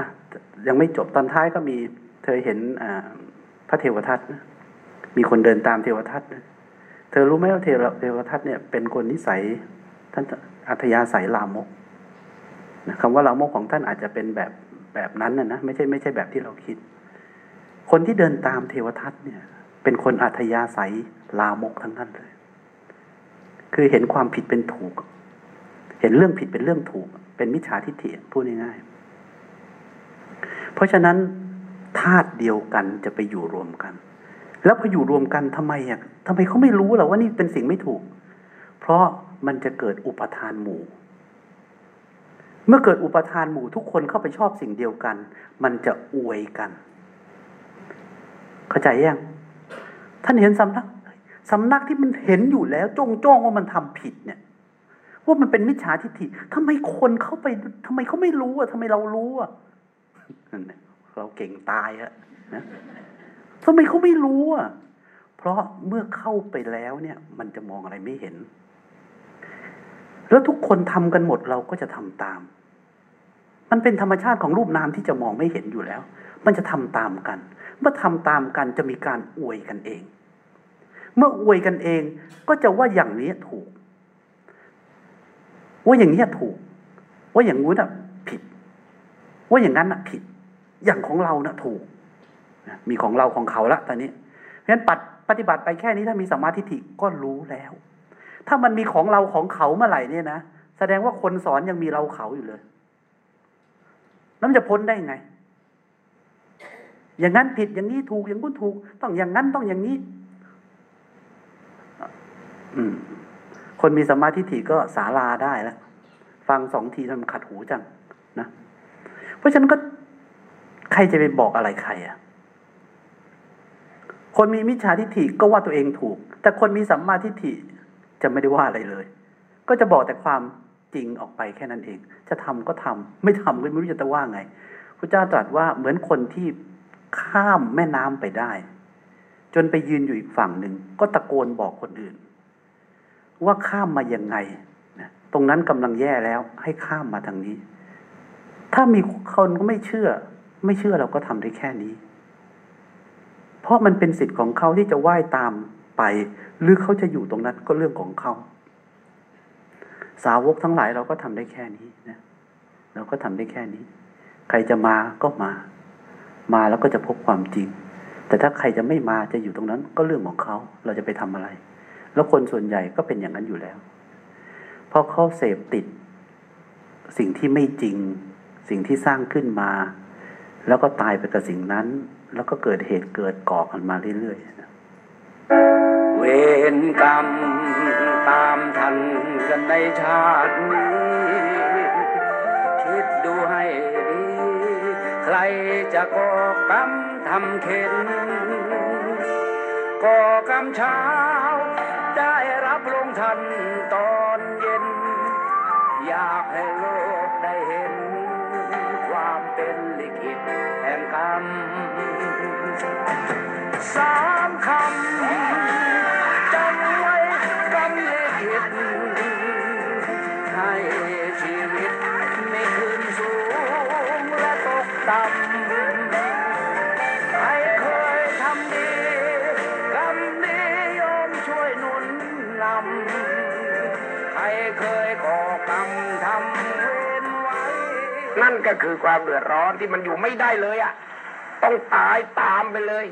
ยังไม่จบตอนท้ายก็มีเธอเห็นพระเทวทัตนะมีคนเดินตามเทวทัตนะเธอรู้ไหมว่าเทวเทวทัตเนี่ยเป็นคนนิสัยท่านอัธยาศัยลามกนะคำว่าลามกของท่านอาจจะเป็นแบบแบบนั้นนะนะไม่ใช่ไม่ใช่แบบที่เราคิด คนที่เดินตามเทวทัตเนี่ย เป็นคนอัธยาศัยลามกทั้งนั้นเลย คือเห็นความผิดเป็นถูก เห็นเรื่องผิดเป็นเรื่องถูก เป็นมิจฉาทิฏฐิพูดง่ายๆเพราะฉะนั้นธาตุเดียวกันจะไปอยู่รวมกัน แล้วพออยู่รวมกันทำไมอะทำไมเขาไม่รู้หรอว่านี่เป็นสิ่งไม่ถูก เพราะมันจะเกิดอุปทานหมู่ เมื่อเกิดอุปทานหมู่ทุกคนเข้าไปชอบสิ่งเดียวกัน มันจะอวยกัน เข้าใจยังท่านเห็นสำนักสำนักที่มันเห็นอยู่แล้วจ้องจ้องว่ามันทำผิดเนี่ย ว่ามันเป็นมิจฉาทิฏฐิทำไมคนเข้าไปทำไมเขาไม่รู้อะทำไมเรารู้อะเราเก่งตายอะนะทำไมเขาไม่รู้อะเพราะเมื่อเข้าไปแล้วเนี่ย มันจะมองอะไรไม่เห็น แล้วทุกคนทำกันหมดเราก็จะทำตาม มันเป็นธรรมชาติของรูปนามที่จะมองไม่เห็นอยู่แล้ว มันจะทำตามกัน เมื่อทำตามกันจะมีการอวยกันเอง เมื่ออวยกันเองก็จะว่าอย่างนี้ถูก ว่าอย่างนี้ถูก ว่าอย่างงู้นอะผิด ว่าอย่างนั้นอะผิด อย่างของเราน่ะถูก มีของเราของเขาละตอนนี้ เพราะฉะนั้นปฏิบัติไปแค่นี้ถ้ามีสัมมาทิฏฐิก็รู้แล้ว ถ้ามันมีของเราของเขาเมื่อไหร่เนี่ยนะแสดงว่าคนสอนยังมีเราเขาอยู่เลยแล้วมันจะพ้นได้ไง อย่างนั้นผิดอย่างนี้ถูกอย่างนู้นถูก ต้องอย่างนั้นต้องอย่างนี้ อืม คนมีสมาธิฐิก็สาลาได้แล้วฟังสองทีทำขัดหูจังนะ เพราะฉะนั้นก็ใครจะไปบอกอะไรใครอะ่ะ คนมีมิจฉาทิฏฐิก็ว่าตัวเองถูก แต่คนมีสัมมาทิฏฐิจะไม่ได้ว่าอะไรเลย ก็จะบอกแต่ความจริงออกไปแค่นั้นเอง จะทำก็ทำไม่ทำก็ไม่รู้จะว่าไงพระเจ้าตรัสว่าเหมือนคนที่ข้ามแม่น้ำไปได้ จนไปยืนอยู่อีกฝั่งหนึ่งก็ตะโกนบอกคนอื่น ว่าข้ามมายังไงนะตรงนั้นกำลังแย่แล้วให้ข้ามมาทางนี้ ถ้ามีคนก็ไม่เชื่อ ไม่เชื่อเราก็ทำได้แค่นี้ เพราะมันเป็นสิทธิ์ของเขาที่จะว่ายตามไป หรือเขาจะอยู่ตรงนั้นก็เรื่องของเขา สาวกทั้งหลายเราก็ทำได้แค่นี้นะเราก็ทำได้แค่นี้ ใครจะมาก็มา มาแล้วก็จะพบความจริง แต่ถ้าใครจะไม่มาจะอยู่ตรงนั้นก็เรื่องของเขาเราจะไปทำอะไร แล้วคนส่วนใหญ่ก็เป็นอย่างนั้นอยู่แล้วเพราะเขาเสพติด สิ่งที่ไม่จริง สิ่งที่สร้างขึ้นมา แล้วก็ตายไปกับสิ่งนั้น แล้วก็เกิดเหตุเกิดก่อกันมาเรื่อยๆเวรกรรมตามทันกันในชาตินี้คิดดูให้ดีใครจะก่อกรรมทำเข็นก่อกรรมช้า ได้รับลงทันตอนเย็น อยากให้โลกได้เห็น ความเป็นลิขิตแห่งกรรมสามคำจำไว้กำลิขิตให้ชีวิตไม่ขึ้นสูงและตกต่ำ นั่นก็คือความเดือดร้อนที่มันอยู่ไม่ได้เลยอะ่ะ ต้องตายตามไปเลย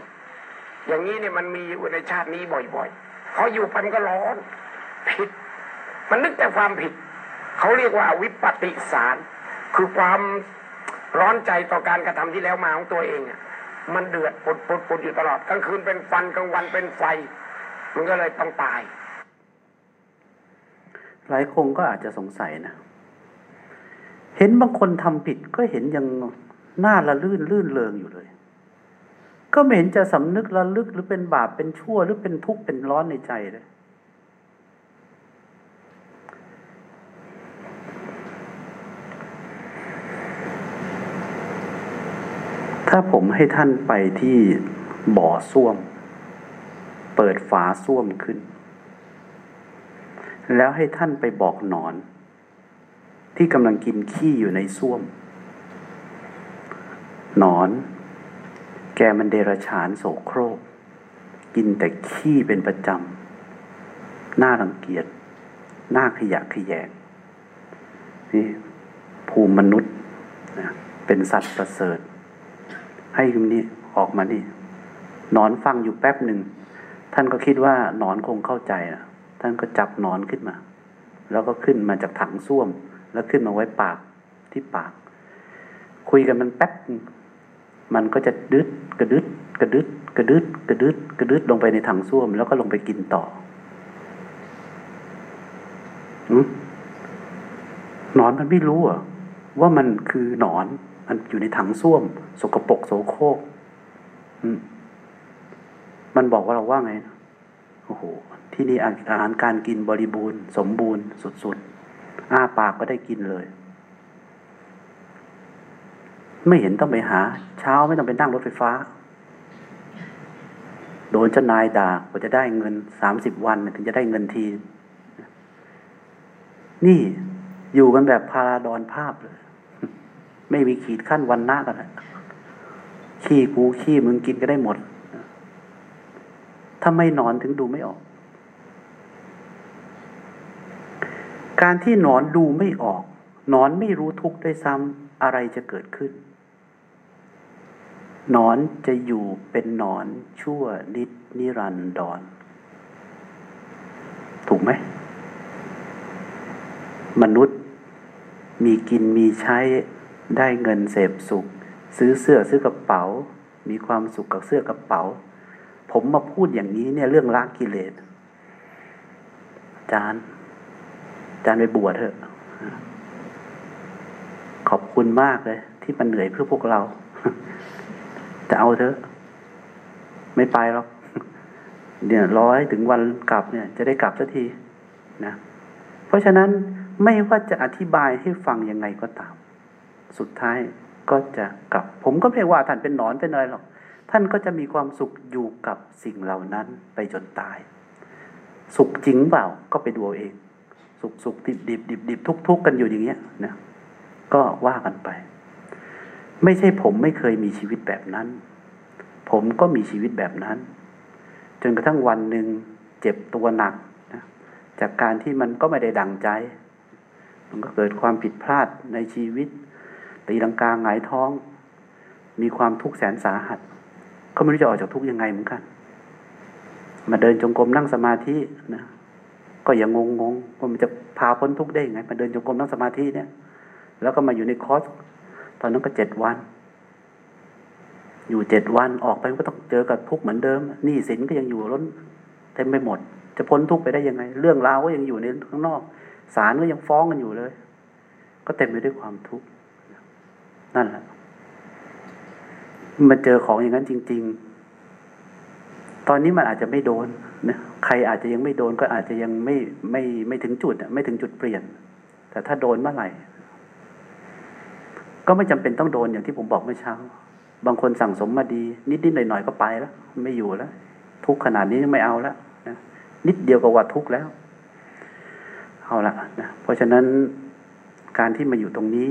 อย่างนี้เนี่ยมันมีอยู่ในชาตินี้บ่อยๆพออยู่ไปมันก็ร้อน ผิด มันนึกแต่ความผิด เขาเรียกว่าวิปฏิสาร คือความร้อนใจต่อการกระทำที่แล้วมาของตัวเองอะมันเดือดปดปดปดอยู่ตลอดกลางคืนเป็นฟันกลางวันเป็นไฟ มันก็เลยต้องตาย หลายคนก็อาจจะสงสัยนะ เห็นบางคนทำผิดก็เห็นยังหน้าละลื่นลื่นเริงอยู่เลย ก็ไม่เห็นจะสำนึกระลึกหรือเป็นบาปเป็นชั่วหรือเป็นทุกข์เป็นร้อนในใจเลยถ้าผมให้ท่านไปที่บ่อส้วม เปิดฝาส้วมขึ้น แล้วให้ท่านไปบอกหนอน ที่กำลังกินขี้อยู่ในส้วม หนอน แกมันเดรฉานโสโครก กินแต่ขี้เป็นประจำ หน่ารังเกียจ หน่าขยะขยงนี่ภูมิมนุษย์นะเป็นสัตว์ประเสริฐ ให้คุณนี่ออกมานี่นอนฟังอยู่แป๊บหนึ่ง ท่านก็คิดว่านอนคงเข้าใจนะท่านก็จับนอนขึ้นมา แล้วก็ขึ้นมาจากถังส้วม แล้วขึ้นมาไว้ปากที่ปาก คุยกันมันแป๊บ มันก็จะดึดกระดึดกระดึดกระดึดกระดึดกระดึดลงไปในถังส้วม แล้วก็ลงไปกินต่อหนอนมันไม่รู้อะว่ามันคือหนอน มันอยู่ในถังส้วม สกปรกโสโครกมันบอกว่าเราว่าไง โอ้โห ที่นี่อาหารการกินบริบูรณ์ สมบูรณ์สุดๆ อ้าปากก็ได้กินเลย ไม่เห็นต้องไปหา เช้าไม่ต้องไปนั่งรถไฟฟ้า โดนเจ้านายด่ากว่าจะได้เงินสามสิบวันถึงจะได้เงินที นี่อยู่กันแบบพาราดอนภาพเลย ไม่มีขีดขั้นวันหน้ากันขี้กูขี้มึงกินก็ได้หมดทำไมนอนถึงดูไม่ออก การที่หนอนดูไม่ออก หนอนไม่รู้ทุกข์ด้วยซ้ำอะไรจะเกิดขึ้น หนอนจะอยู่เป็นหนอนชั่วนิดนิรันดรถูกไหม มนุษย์มีกินมีใช้ได้เงินเสพสุข ซื้อเสื้อซื้อกระเป๋า มีความสุขกับเสื้อกระเป๋า ผมมาพูดอย่างนี้เนี่ยเรื่องละกิเลสอาจารย์ จารย์ไปบวชเถอะ ขอบคุณมากเลย ที่มันเหนื่อยเพื่อพวกเรา แต่เอาเถอะ ไม่ไปหรอกเนี่ยร้อยถึงวันกลับเนี่ย จะได้กลับสักทีนะ เพราะฉะนั้นไม่ว่าจะอธิบายให้ฟังยังไงก็ตาม สุดท้ายก็จะกลับ ผมก็ไม่ว่าท่านเป็นหนอนเป็นอะไรหรอก ท่านก็จะมีความสุขอยู่กับสิ่งเหล่านั้นไปจนตาย สุขจริงเปล่าก็ไปดูเอาเอง สุขสุขดิบดิบดิบดิบทุกทุกกันอยู่อย่างเงี้ยนะก็ว่ากันไป ไม่ใช่ผมไม่เคยมีชีวิตแบบนั้น ผมก็มีชีวิตแบบนั้น จนกระทั่งวันหนึ่งเจ็บตัวหนักนะจากการที่มันก็ไม่ได้ดังใจ มันก็เกิดความผิดพลาดในชีวิต ตีลังกาหงายท้อง มีความทุกข์แสนสาหัสก็ไม่รู้จะออกจากทุกข์ยังไงเหมือนกัน มาเดินจงกรมนั่งสมาธินะ ก็อยังงงงว่ามันจะพาพ้นทุกข์ได้ยังไงมาเดินจงกรมนั่งสมาธิเนี่ย แล้วก็มาอยู่ในคอร์สตอนนั้นก็เจ็ดวัน อยู่เจ็ดวันออกไปก็ต้องเจอกับทุกข์เหมือนเดิมหนี้สินก็ยังอยู่ล้นเต็มไปหมด จะพ้นทุกข์ไปได้ยังไง เรื่องราวก็ยังอยู่ในข้างนอกศาลก็ยังฟ้องกันอยู่เลย ก็เต็มไปด้วยความทุกข์นั่นแหละมันเจอของอย่างนั้นจริง ๆ ตอนนี้มันอาจจะไม่โดน นะใครอาจจะยังไม่โดนก็อาจจะยังไม่ไม่ไม่ถึงจุดไม่ถึงจุดเปลี่ยน แต่ถ้าโดนเมื่อไหร่ ก็ไม่จำเป็นต้องโดนอย่างที่ผมบอกเมื่อเช้า บางคนสั่งสมมาดี นิดๆหน่อยๆก็ไปแล้ว ไม่อยู่แล้ว ทุกขนาดนี้ไม่เอาแล้วนะนิดเดียวก็ว่าทุกแล้ว เอาละนะเพราะฉะนั้นการที่มาอยู่ตรงนี้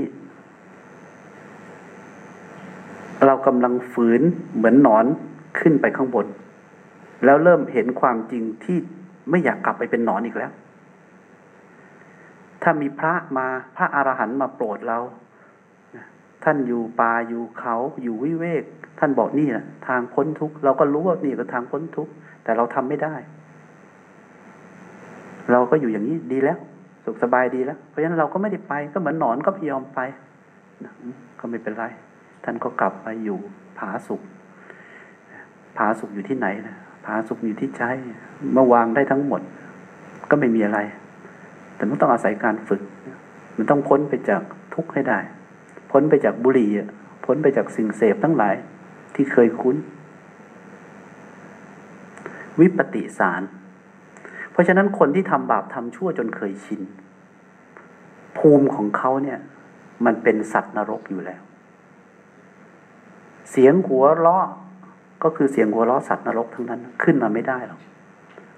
เรากำลังฝืนเหมือนหนอนขึ้นไปข้างบน แล้วเริ่มเห็นความจริงที่ไม่อยากกลับไปเป็นหนอนอีกแล้ว ถ้ามีพระมาพระอรหันต์มาโปรดเรา ท่านอยู่ป่าอยู่เขาอยู่วิเวก ท่านบอกนี่แหละทางพ้นทุกข์เราก็รู้ว่านี่ก็ทางพ้นทุกข์แต่เราทำไม่ได้ เราก็อยู่อย่างนี้ดีแล้ว สุขสบายดีแล้ว เพราะฉะนั้นเราก็ไม่ได้ไป ก็เหมือนหนอนก็พยอมไปก็ไม่เป็นไร ท่านก็กลับไปอยู่ผาสุขผาสุขอยู่ที่ไหนนะ ผาสุขอยู่ที่ใจเมื่อวางได้ทั้งหมด ก็ไม่มีอะไร แต่มันต้องอาศัยการฝึก มันต้องพ้นไปจากทุกข์ให้ได้ พ้นไปจากบุหรี่พ้นไปจากสิ่งเสพทั้งหลายที่เคยคุ้น วิปติสาร เพราะฉะนั้นคนที่ทำบาปทำชั่วจนเคยชิน ภูมิของเขาเนี่ย มันเป็นสัตว์นรกอยู่แล้ว เสียงหัวเราะ ก็คือเสียงหัวเราะสัตว์นรกทั้งนั้น ขึ้นมาไม่ได้หรอก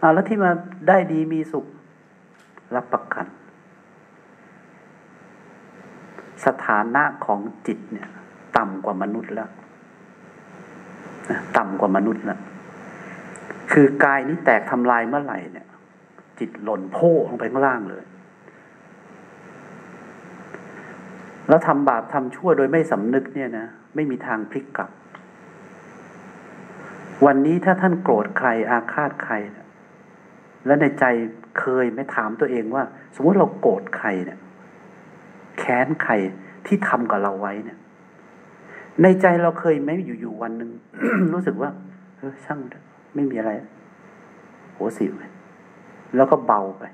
อ่าแล้วที่มาได้ดีมีสุข รับประกัน สถานะของจิตเนี่ย ต่ำกว่ามนุษย์แล้วต่ำกว่ามนุษย์แล้วคือกายนี้แตกทำลายเมื่อไหร่เนี่ย จิตหล่นโพ่ลงไปข้างล่างเลย แล้วทำบาปทำชั่วโดยไม่สำนึกเนี่ยนะ ไม่มีทางพลิกกลับ วันนี้ถ้าท่านโกรธใครอาฆาตใคร แล้วในใจเคยไม่ถามตัวเองว่า สมมติเราโกรธใครเนี่ย แค้นใครที่ทำกับเราไว้เนี่ย ในใจเราเคยไหมอยู่ๆวันหนึ่งรู้สึกว่าเออช่างไม่มีอะไรโหสิไปแล้วก็เบาไป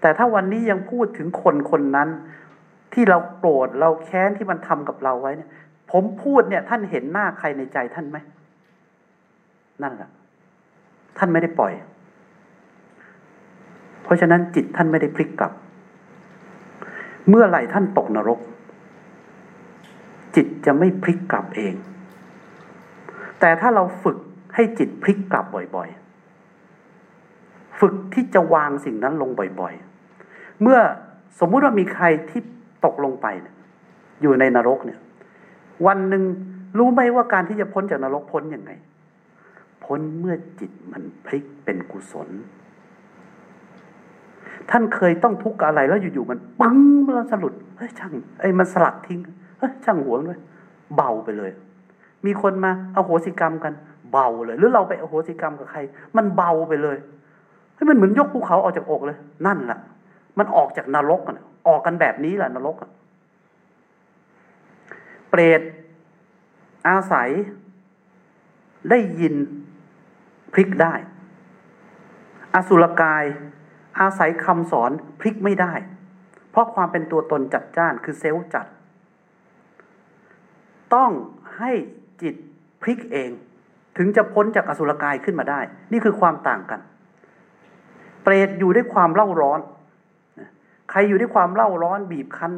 แต่ถ้าวันนี้ยังพูดถึงคนคนนั้น ที่เราโกรธเราแค้นที่มันทำกับเราไว้เนี่ย ผมพูดเนี่ย ท่านเห็นหน้าใครในใจท่านไหม นั่นแหละท่านไม่ได้ปล่อย เพราะฉะนั้นจิตท่านไม่ได้พลิกกลับ เมื่อไหร่ท่านตกนรก จิตจะไม่พลิกกลับเอง แต่ถ้าเราฝึกให้จิตพลิกกลับบ่อยๆ ฝึกที่จะวางสิ่งนั้นลงบ่อยๆ เมื่อสมมุติว่ามีใครที่ตกลงไปเนี่ยอยู่ในนรกเนี่ย วันหนึ่งรู้ไหมว่าการที่จะพ้นจากนรกพ้นยังไง พ้นเมื่อจิตมันพลิกเป็นกุศล ท่านเคยต้องทุกข์อะไรแล้วอยู่ๆมันปึ้งแล้วสลุดเฮ้ยช่างไอ้มันสลัดทิ้งเฮ้ยช่างหัวเลยเบาไปเลย มีคนมาเอาโหสิกรรมกัน เบาเลย หรือเราไปเอาโหสิกรรมกับใคร มันเบาไปเลยเฮ้ยมันเหมือนยกภูเขาออกจากอกเลย นั่นแหละมันออกจากนรกอออกกันแบบนี้แหละนรกเปรตอาศัยได้ยิน พลิกได้ อสุรกายอาศัยคำสอนพลิกไม่ได้ เพราะความเป็นตัวตนจัดจ้านคือเซลล์จัด ต้องให้จิตพลิกเอง ถึงจะพ้นจากอสุรกายขึ้นมาได้ นี่คือความต่างกัน เปรตอยู่ด้วยความเล่าร้อน ใครอยู่ด้วยความเล่าร้อนบีบคั้น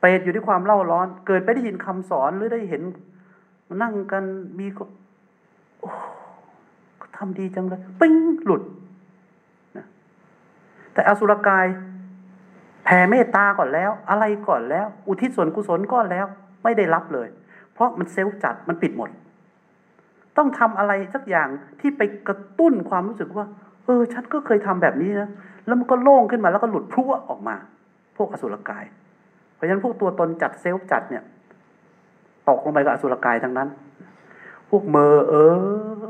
เปรตอยู่ด้วยความเล่าร้อน เกิดไปได้ยินคำสอนหรือได้เห็นนั่งกันมีก็โอ้ ทำดีจังเลยปิ้งหลุดนะแต่อสุรกายแผ่เมตตาก่อนแล้ว อะไรก่อนแล้ว อุทิศส่วนกุศลก่อนแล้ว ไม่ได้รับเลย เพราะมันเซลล์จัดมันปิดหมด ต้องทำอะไรสักอย่างที่ไปกระตุ้นความรู้สึกว่า เออ ฉันก็เคยทำแบบนี้นะแล้วมันก็โล่งขึ้นมาแล้วก็หลุดพรั่วออกมา พวกอสุรกาย เพราะฉะนั้นพวกตัวตนจัดเซลล์จัดเนี่ยตกลงไปกับอสุรกายทั้งนั้น พวกเมอเออ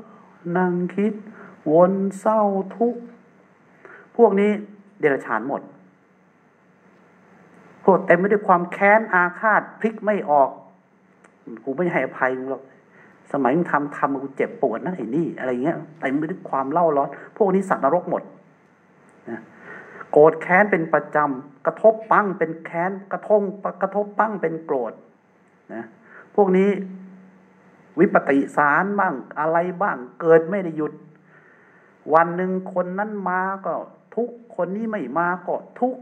นั่งคิด วนเศร้าทุกข์พวกนี้เดรัจฉานหมดพวกเต็มไปด้วยความแค้นอาฆาตพลิกไม่ออก กูไม่ให้อภัยมึงหรอกสมัยมึงทำทำกูเจ็บปวดนะไอ้นี่อะไรเงี้ยเต็มไปด้วยความเล่าร้อน พวกนี้สัตว์นรกหมดนะโกรธแค้นเป็นประจำกระทบปั้งเป็นแค้นกระทงกระทบปั้งเป็นโกรธนะพวกนี้ วิปติสารบ้างอะไรบ้าง เกิดไม่ได้หยุด วันหนึ่งคนนั้นมาก็ทุกคนนี้ไม่มาก็ทุก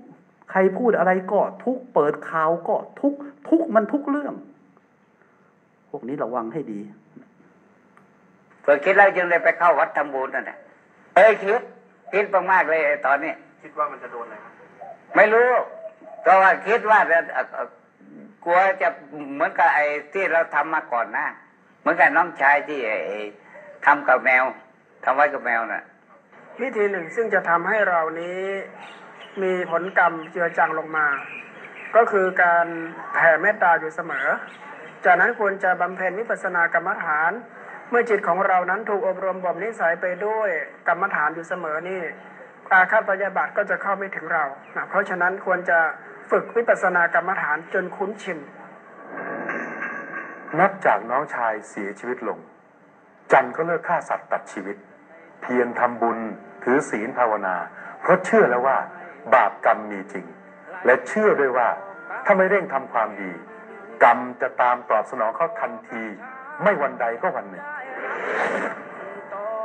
ใครพูดอะไรก็ทุกเปิดข่าวก็ทุกทุกมันทุกเรื่อง พวกนี้ระวังให้ดีเพื่อคิดแล้วจึงได้ไปเข้าวัดทำบุญนั่นแหละเอ้ยคิดคิดมากๆเลยไอ้ตอนนี้คิดว่ามันจะโดนอะไรครับไม่รู้เพราะว่าคิดว่าจะเอ่อเอ่อกลัวจะเหมือนกับไอ้ที่เราทำมาก่อนนะ เหมือนกับน้องชายที่ไอ้ไอ้ทำกับแมวทำไว้กับแมวน่ะวิธีหนึ่งซึ่งจะทำให้เรานี้มีผลกรรมเจือจางลงมา ก็คือการแผ่เมตตาอยู่เสมอ จากนั้นควรจะบำเพ็ญวิปัสสนากรรมฐาน เมื่อจิตของเรานั้นถูกอบรมบ่มนิสัยไปด้วยกรรมฐานอยู่เสมอนี่อาฆาตพยาบาทก็จะเข้าไม่ถึงเรานะเพราะฉะนั้นควรจะฝึกวิปัสสนากรรมฐานจนคุ้นชิน นับจากน้องชายเสียชีวิตลง จันก็เลิกฆ่าสัตว์ตัดชีวิต เพียรทำบุญถือศีลภาวนา เพราะเชื่อแล้วว่า บาปกรรมมีจริง และเชื่อด้วยว่า ถ้าไม่เร่งทำความดี กรรมจะตามตอบสนองเขาทันที ไม่วันใดก็วันหนึ่ง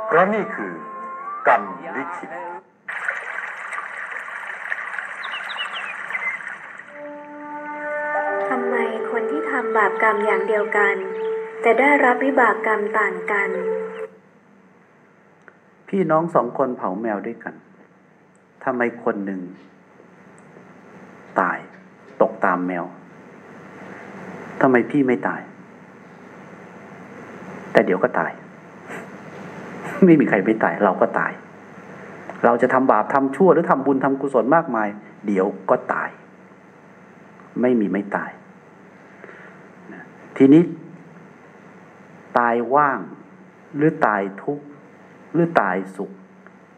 เพราะนี่คือกรรมลิขิตำบาปกรรมอย่างเดียวกัน แต่ได้รับวิบากกรรมต่างกัน พี่น้องสองคนเผาแมวด้วยกันทำไมคนหนึ่ง ตาย ตกตามแมวทำไมพี่ไม่ตาย แต่เดี๋ยวก็ตาย ไม่มีใครไม่ตาย เราก็ตาย เราจะทำบาปทำชั่วหรือทำบุญทำกุศลมากมาย เดี๋ยวก็ตาย ไม่มีไม่ตาย ทีนี้ ตายว่าง หรือตายทุกข์หรือตายสุข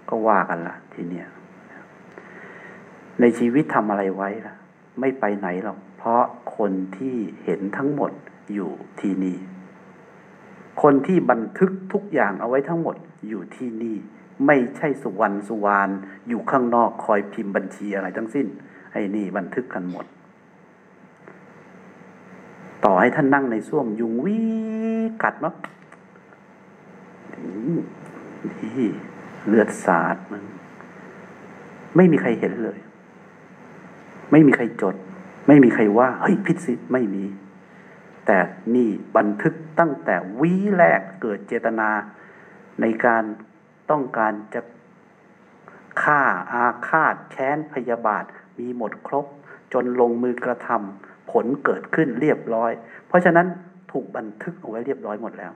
ก็ว่ากันละทีเนี้ยในชีวิตทำอะไรไว้ล่ะ ไม่ไปไหนหรอกเพราะคนที่เห็นทั้งหมดอยู่ที่นี่ คนที่บันทึกทุกอย่างเอาไว้ทั้งหมดอยู่ที่นี่ ไม่ใช่สุวรรณสุวรรณอยู่ข้างนอกคอยพิมพ์บัญชีอะไรทั้งสิ้นไอ้นี่บันทึกกันหมด ต่อให้ท่านนั่งในส้วมยุงวิกัดมั้งนี่เลือดสาดมันไม่มีใครเห็นเลย ไม่มีใครจด ไม่มีใครว่า เฮ้ยพิษสิไม่มี แต่นี่บันทึกตั้งแต่วิแรกเกิดเจตนา ในการต้องการจะฆ่าอาฆาตแค้นพยาบาท มีหมดครบ จนลงมือกระทำ ผลเกิดขึ้นเรียบร้อย เพราะฉะนั้นถูกบันทึกเอาไว้เรียบร้อยหมดแล้ว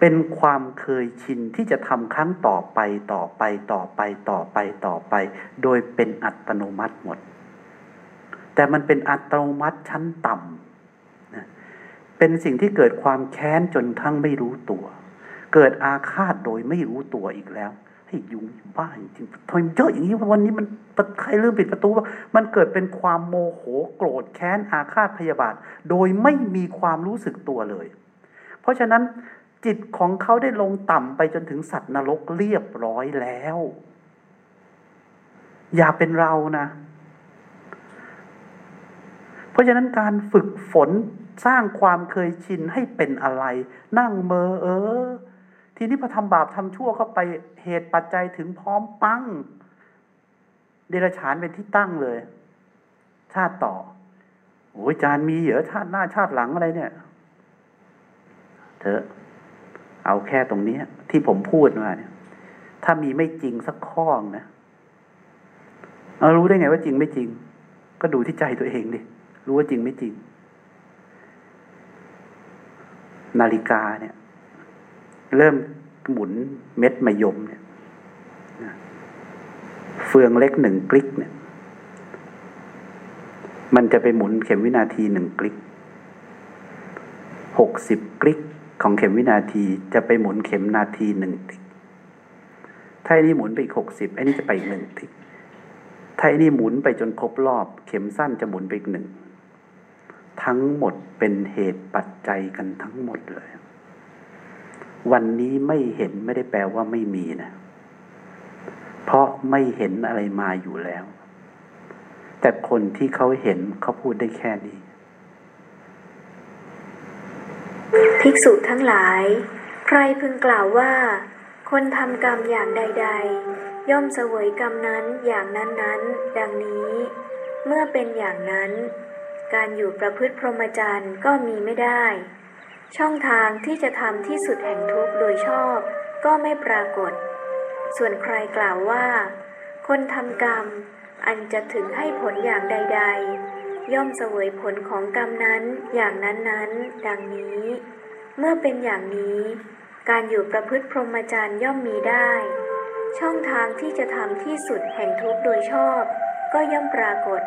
เป็นความเคยชินที่จะทำครั้งต่อไปต่อไปต่อไปต่อไปต่อไป โดยเป็นอัตโนมัติหมด แต่มันเป็นอัตโนมัติชั้นต่ำนะเป็นสิ่งที่เกิดความแค้นจนทั้งไม่รู้ตัว เกิดอาฆาตโดยไม่รู้ตัวอีกแล้ว ให้ยยุงบ้าจริงๆทำไมเยอะอย่างนี้วันนี้มันใครเริ่มปิดประตูวะมันเกิดเป็นความโมโหโกรธแค้นอาฆาตพยาบาท โดยไม่มีความรู้สึกตัวเลย เพราะฉะนั้นจิตของเขาได้ลงต่ำไปจนถึงสัตว์นรกเรียบร้อยแล้ว อย่าเป็นเรานะ เพราะราะฉะนั้นการฝึกฝนสร้างความเคยชินให้เป็นอะไร นั่งเมอเออ ทีนี้พอทำบาปทำชั่วเข้าไปเหตุปัจจัยถึงพร้อมปั้ง เดรัจฉานเป็นที่ตั้งเลย ชาติต่อโอ้ยจานมีเหรอชาติหน้าชาติหลังอะไรเนี่ยเธอเอาแค่ตรงนี้ที่ผมพูดมาเนี่ย ถ้ามีไม่จริงสักข้อนะเอารู้ได้ไงว่าจริงไม่จริง ก็ดูที่ใจตัวเองดิรู้ว่าจริงไม่จริง นาฬิกาเนี่ย เริ่มหมุนเม็ดมะยมเนี่ยเฟืองเล็กหนึ่งกลิกเนี่ย มันจะไปหมุนเข็มวินาทีหนึ่งกลิกหกสิบกลิกของเข็มวินาทีจะไปหมุนเข็มนาทีหนึ่งติกถ้าอันนี้หมุนไปอีกหกสิบอันนี้จะไปอีกหนึ่งติกถ้าอันนี้หมุนไปจนครบรอบ เข็มสั้นจะหมุนไปอีกหนึ่ง ทั้งหมดเป็นเหตุปัจจัยกันทั้งหมดเลย วันนี้ไม่เห็นไม่ได้แปลว่าไม่มีนะ เพราะไม่เห็นอะไรมาอยู่แล้ว แต่คนที่เขาเห็นเขาพูดได้แค่นี้ ภิกษุทั้งหลาย ใครพึงกล่าวว่า คนทำกรรมอย่างใด ๆ ย่อมเสวยกรรมนั้นอย่างนั้นๆ ดังนี้ เมื่อเป็นอย่างนั้น การอยู่ประพฤติพรหมจรรย์ก็มีไม่ได้ ช่องทางที่จะทำที่สุดแห่งทุกข์โดยชอบ ก็ไม่ปรากฏ ส่วนใครกล่าวว่า คนทำกรรม อันจะถึงให้ผลอย่างใด ๆ ย่อมเสวยผลของกรรมนั้นอย่างนั้นๆ ดังนี้ เมื่อเป็นอย่างนี้ การอยู่ประพฤติพรหมจรรย์ย่อมมีได้ ช่องทางที่จะทำที่สุดแห่งทุกข์โดยชอบ ก็ย่อมปรากฏ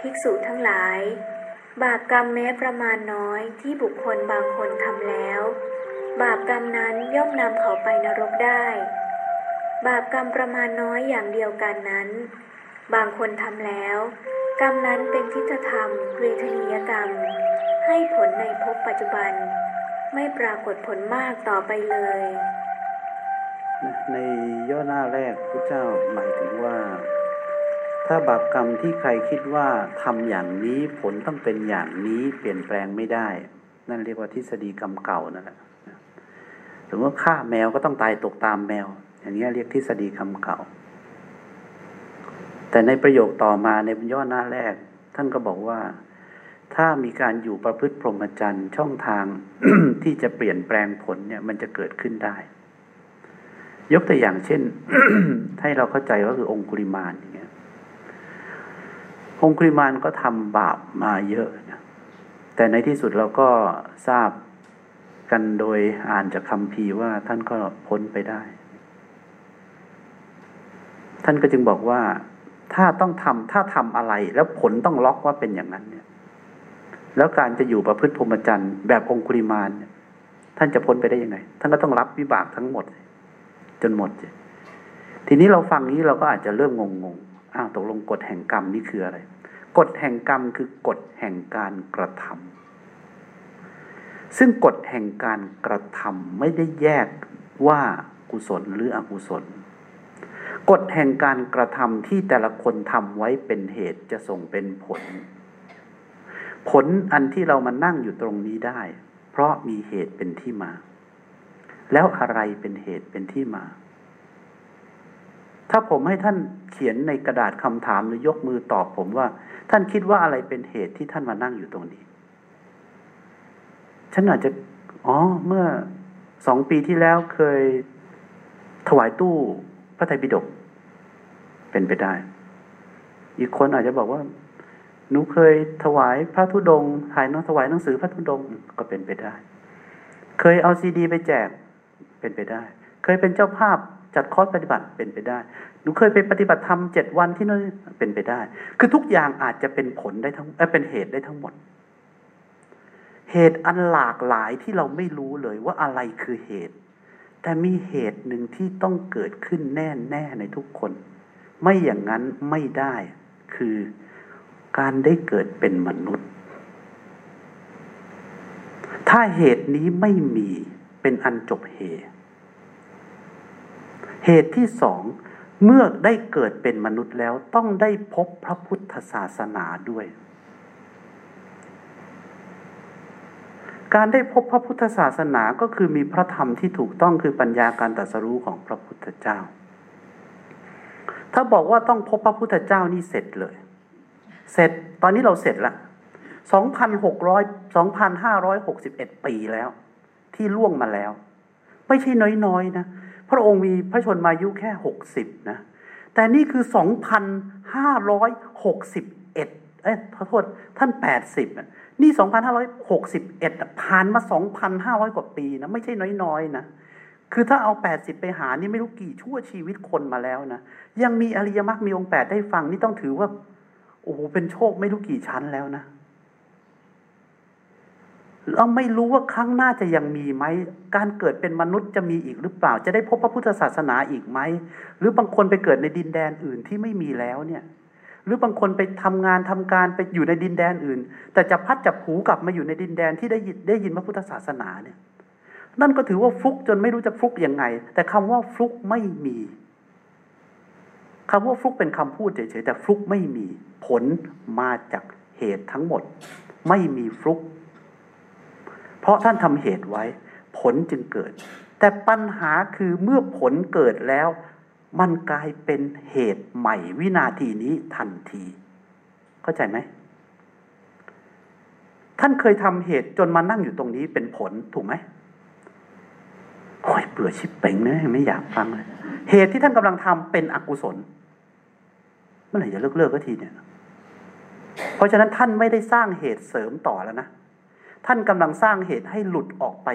ภิกษุทั้งหลาย บาปกรรมแม้ประมาณน้อยที่บุคคลบางคนทำแล้ว บาปกรรมนั้นย่อมนำเขาไปนรกได้ บาปกรรมประมาณน้อยอย่างเดียวกันนั้น บางคนทำแล้ว กรรมนั้นเป็นทิฏฐธรรม เวทนียกรรม ให้ผลในภพปัจจุบัน ไม่ปรากฏผลมากต่อไปเลย ในย่อหน้าแรกพระเจ้าหมายถึงว่า ถ้าบาปกรรมที่ใครคิดว่าทำอย่างนี้ผลต้องเป็นอย่างนี้เปลี่ยนแปลงไม่ได้ นั่นเรียกว่าทฤษฎีกรรมเก่านั่นแหละหรือว่าฆ่าแมวก็ต้องตายตกตามแมว อย่างนี้เรียกทฤษฎีกรรมเก่า แต่ในประโยคต่อมาในย่อหน้าแรก ท่านก็บอกว่า ถ้ามีการอยู่ประพฤติพรหมจรรย์ช่องทางที่จะเปลี่ยนแปลงผลเนี่ยมันจะเกิดขึ้นได้ ยกตัวอย่างเช่น ให้เราเข้าใจว่าคือองคุริมาน องคุริมานก็ทำบาปมาเยอะแต่ในที่สุดเราก็ทราบกันโดยอ่านจากคำพีว่าท่านก็พ้นไปได้ ท่านก็จึงบอกว่า ถ้าต้องทำถ้าทำอะไร แล้วผลต้องล็อกว่าเป็นอย่างนั้นเนี่ย แล้วการจะอยู่ประพฤติพรหมจรรย์แบบองคุริมานเนี่ยท่านจะพ้นไปได้ยังไง ท่านก็ต้องรับวิบากทั้งหมด จนหมด ทีนี้เราฟังนี้เราก็อาจจะเริ่มงง อ้าวตกลงกฎแห่งกรรมนี่คืออะไร กฎแห่งกรรมคือกฎแห่งการกระทำซึ่งกฎแห่งการกระทำไม่ได้แยกว่ากุศลหรืออกุศล กฎแห่งการกระทำที่แต่ละคนทำไว้เป็นเหตุจะส่งเป็นผล ผลอันที่เรามานั่งอยู่ตรงนี้ได้ เพราะมีเหตุเป็นที่มา แล้วอะไรเป็นเหตุเป็นที่มา ถ้าผมให้ท่านเขียนในกระดาษคำถามหรือยกมือตอบผมว่า ท่านคิดว่าอะไรเป็นเหตุที่ท่านมานั่งอยู่ตรงนี้ ฉันอาจจะ อ๋อ เมื่อสองปีที่แล้วเคยถวายตู้พระไตรปิฎกเป็นไปได้ อีกคนอาจจะบอกว่าหนูเคยถวายพระธุดงค์ถ่ายน้องถวายหนังสือพระธุดงค์ก็เป็นไปได้ เคยเอาซีดี ไปแจกเป็นไปได้ เคยเป็นเจ้าภาพ จัดคอร์สปฏิบัติเป็นไปได้ หนูเคยไปปฏิบัติธรรมเจ็ดวันที่นั่นเป็นไปได้ คือทุกอย่างอาจจะเป็นผลได้ทั้งเป็นเหตุได้ทั้งหมด เหตุอันหลากหลายที่เราไม่รู้เลยว่าอะไรคือเหตุ แต่มีเหตุหนึ่งที่ต้องเกิดขึ้นแน่แน่ในทุกคน ไม่อย่างนั้นไม่ได้ คือการได้เกิดเป็นมนุษย์ ถ้าเหตุนี้ไม่มีเป็นอันจบเหตุ เหตุที่สองเมื่อได้เกิดเป็นมนุษย์แล้วต้องได้พบพระพุทธศาสนาด้วย การได้พบพระพุทธศาสนาก็คือมีพระธรรมที่ถูกต้องคือปัญญาการตรัสรู้ของพระพุทธเจ้า ถ้าบอกว่าต้องพบพระพุทธเจ้านี่เสร็จเลย เสร็จตอนนี้เราเสร็จละ2,600 2,561 ปีแล้ว ที่ล่วงมาแล้ว ไม่ใช่น้อยๆนะ พระองค์มีพระชนมายุแค่ 60 นะ แต่นี่คือ 2,561 เอ้ยขอโทษท่าน 80อะนี่ 2,561 ผ่านมา 2,500 กว่าปีนะ ไม่ใช่น้อยๆนะคือถ้าเอา 80 ไปหานี่ไม่รู้กี่ชั่วชีวิตคนมาแล้วนะ ยังมีอริยมรรคมีองค์ 8 ได้ฟังนี่ต้องถือว่า โอ้โหเป็นโชคไม่รู้กี่ชั้นแล้วนะ เราไม่รู้ว่าครั้งหน้าจะยังมีไหม การเกิดเป็นมนุษย์จะมีอีกหรือเปล่า จะได้พบพระพุทธศาสนาอีกไหม หรือบางคนไปเกิดในดินแดนอื่นที่ไม่มีแล้วเนี่ย หรือบางคนไปทำงานทำการไปอยู่ในดินแดนอื่น แต่จะพัดจับผูกลับมาอยู่ในดินแดนที่ได้ได้ยินพระพุทธศาสนาเนี่ย นั่นก็ถือว่าฟลุกจนไม่รู้จะฟลุกยังไง แต่คำว่าฟลุกไม่มีคำว่าฟลุกเป็นคำพูดเฉยๆแต่ฟลุกไม่มี ผลมาจากเหตุทั้งหมด ไม่มีฟลุก เพราะท่านทำเหตุไว้ ผลจึงเกิด แต่ปัญหาคือเมื่อผลเกิดแล้ว มันกลายเป็นเหตุใหม่วินาทีนี้ทันที เข้าใจไหมท่านเคยทำเหตุจนมานั่งอยู่ตรงนี้เป็นผลถูกไหมโอ้ยเบื่อชิบเป่งเลยไม่อยากฟังเลยเหตุที่ท่านกำลังทำเป็นอกุศลเมื่อไหร่จะเลิกเลิกก็ทีเนี่ย เพราะฉะนั้นท่านไม่ได้สร้างเหตุเสริมต่อแล้วนะ ท่านกำลังสร้างเหตุให้หลุดออกไป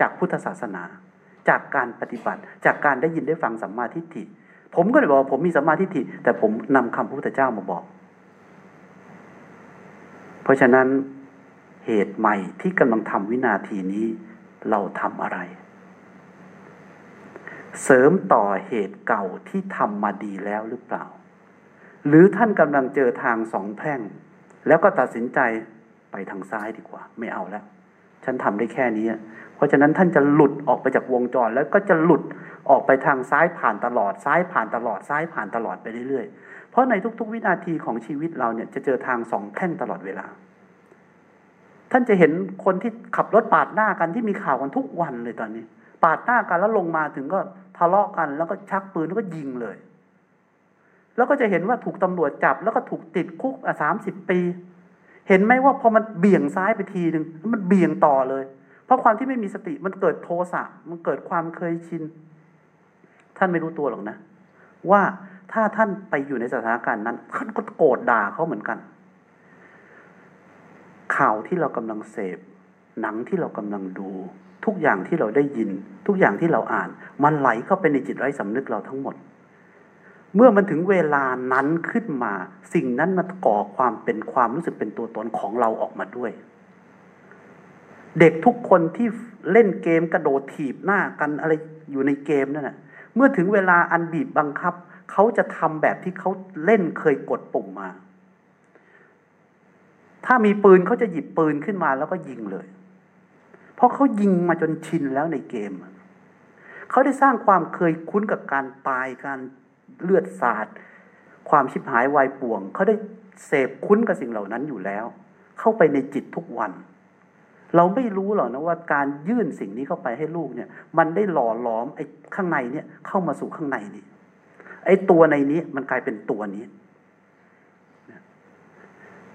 จากพุทธศาสนา จากการปฏิบัติ จากการได้ยินได้ฟังสัมมาทิฏฐิ ผมก็เลยบอกว่าผมมีสัมมาทิฏฐิ แต่ผมนำคำพระพุทธเจ้ามาบอก เพราะฉะนั้นเหตุใหม่ที่กำลังทำวินาทีนี้เราทำอะไร เสริมต่อเหตุเก่าที่ทำมาดีแล้วหรือเปล่า หรือท่านกำลังเจอทางสองแพร่ง แล้วก็ตัดสินใจ ไปทางซ้ายดีกว่า ไม่เอาแล้วฉันทำได้แค่นี้ เพราะฉะนั้นท่านจะหลุดออกไปจากวงจรแล้วก็จะหลุดออกไปทางซ้ายผ่านตลอดซ้ายผ่านตลอดซ้ายผ่านตลอดไปเรื่อยๆ เพราะในทุก ๆ วินาทีของชีวิตเราเนี่ยจะเจอทางสองแพร่งตลอดเวลา ท่านจะเห็นคนที่ขับรถปาดหน้ากันที่มีข่าวกันทุกวันเลยตอนนี้ ปาดหน้ากันแล้วลงมาถึงก็ทะเลาะกันแล้วก็ชักปืนแล้วก็ยิงเลย แล้วก็จะเห็นว่าถูกตำรวจจับแล้วก็ถูกติดคุกสามสิบปี เห็นไหมว่าพอมันเบี่ยงซ้ายไปทีหนึ่งมันเบี่ยงต่อเลย เพราะความที่ไม่มีสติมันเกิดโทสะมันเกิดความเคยชิน ท่านไม่รู้ตัวหรอกนะ ว่าถ้าท่านไปอยู่ในสถานการณ์นั้นท่านก็โกรธด่าเขาเหมือนกัน ข่าวที่เรากำลังเสพ หนังที่เรากำลังดู ทุกอย่างที่เราได้ยิน ทุกอย่างที่เราอ่าน มันไหลเข้าไปในจิตไร้สำนึกเราทั้งหมด เมื่อมันถึงเวลานั้นขึ้นมา สิ่งนั้นมันก่อความเป็นความรู้สึกเป็นตัวตนของเราออกมาด้วย เด็กทุกคนที่เล่นเกมกระโดดถีบหน้ากันอะไรอยู่ในเกมนั่นแหะเมื่อถึงเวลาอันบีบบังคับ เขาจะทำแบบที่เขาเล่นเคยกดปุ่มมา ถ้ามีปืนเขาจะหยิบปืนขึ้นมาแล้วก็ยิงเลย เพราะเขายิงมาจนชินแล้วในเกม เขาได้สร้างความเคยคุ้นกับการตายการ เลือดสาดความชิบหายวายป่วง เขาได้เสพคุ้นกับสิ่งเหล่านั้นอยู่แล้ว เข้าไปในจิตทุกวัน เราไม่รู้หรอกนะว่าการยื่นสิ่งนี้เข้าไปให้ลูกเนี่ย มันได้หล่อหลอมไอ้ข้างในเนี่ยเข้ามาสู่ข้างในนี่ไอ้ตัวในนี้มันกลายเป็นตัวนี้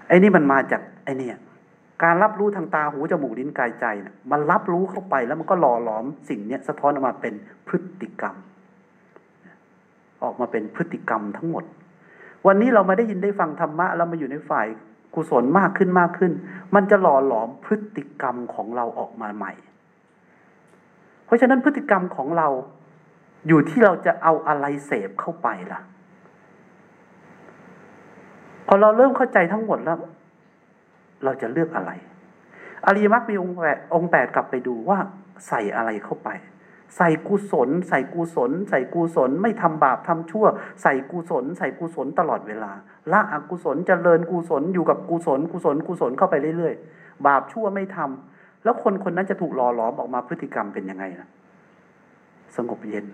ไอ้นี่มันมาจากไอ้นี่การรับรู้ทางตาหูจมูกลิ้นกายใจเนี่ยมันรับรู้เข้าไปแล้วมันก็หล่อหลอมสิ่งเนี้ยสะท้อนออกมาเป็นพฤติกรรม ออกมาเป็นพฤติกรรมทั้งหมด วันนี้เรามาได้ยินได้ฟังธรรมะเรามาอยู่ในฝ่ายกุศลมากขึ้นมากขึ้น มันจะหล่อหลอมพฤติกรรมของเราออกมาใหม่ เพราะฉะนั้นพฤติกรรมของเราอยู่ที่เราจะเอาอะไรเสพเข้าไปล่ะ พอเราเริ่มเข้าใจทั้งหมดแล้ว เราจะเลือกอะไร อริยมรรคมีองค์แปดองค์แปดกลับไปดูว่าใส่อะไรเข้าไป ใส่กุศล ใส่กุศล ใส่กุศล ไม่ทำบาปทำชั่ว ใส่กุศล ใส่กุศลตลอดเวลาละอกุศลจเจริญกุศลอยู่กับกุศล กุศลกุศลเข้าไปเรื่อยๆ บาปชั่วไม่ทำแล้วคนคนนั้นจะถูกหล่อหลอมออกมาพฤติกรรมเป็นยังไงล่ะสงบเย็น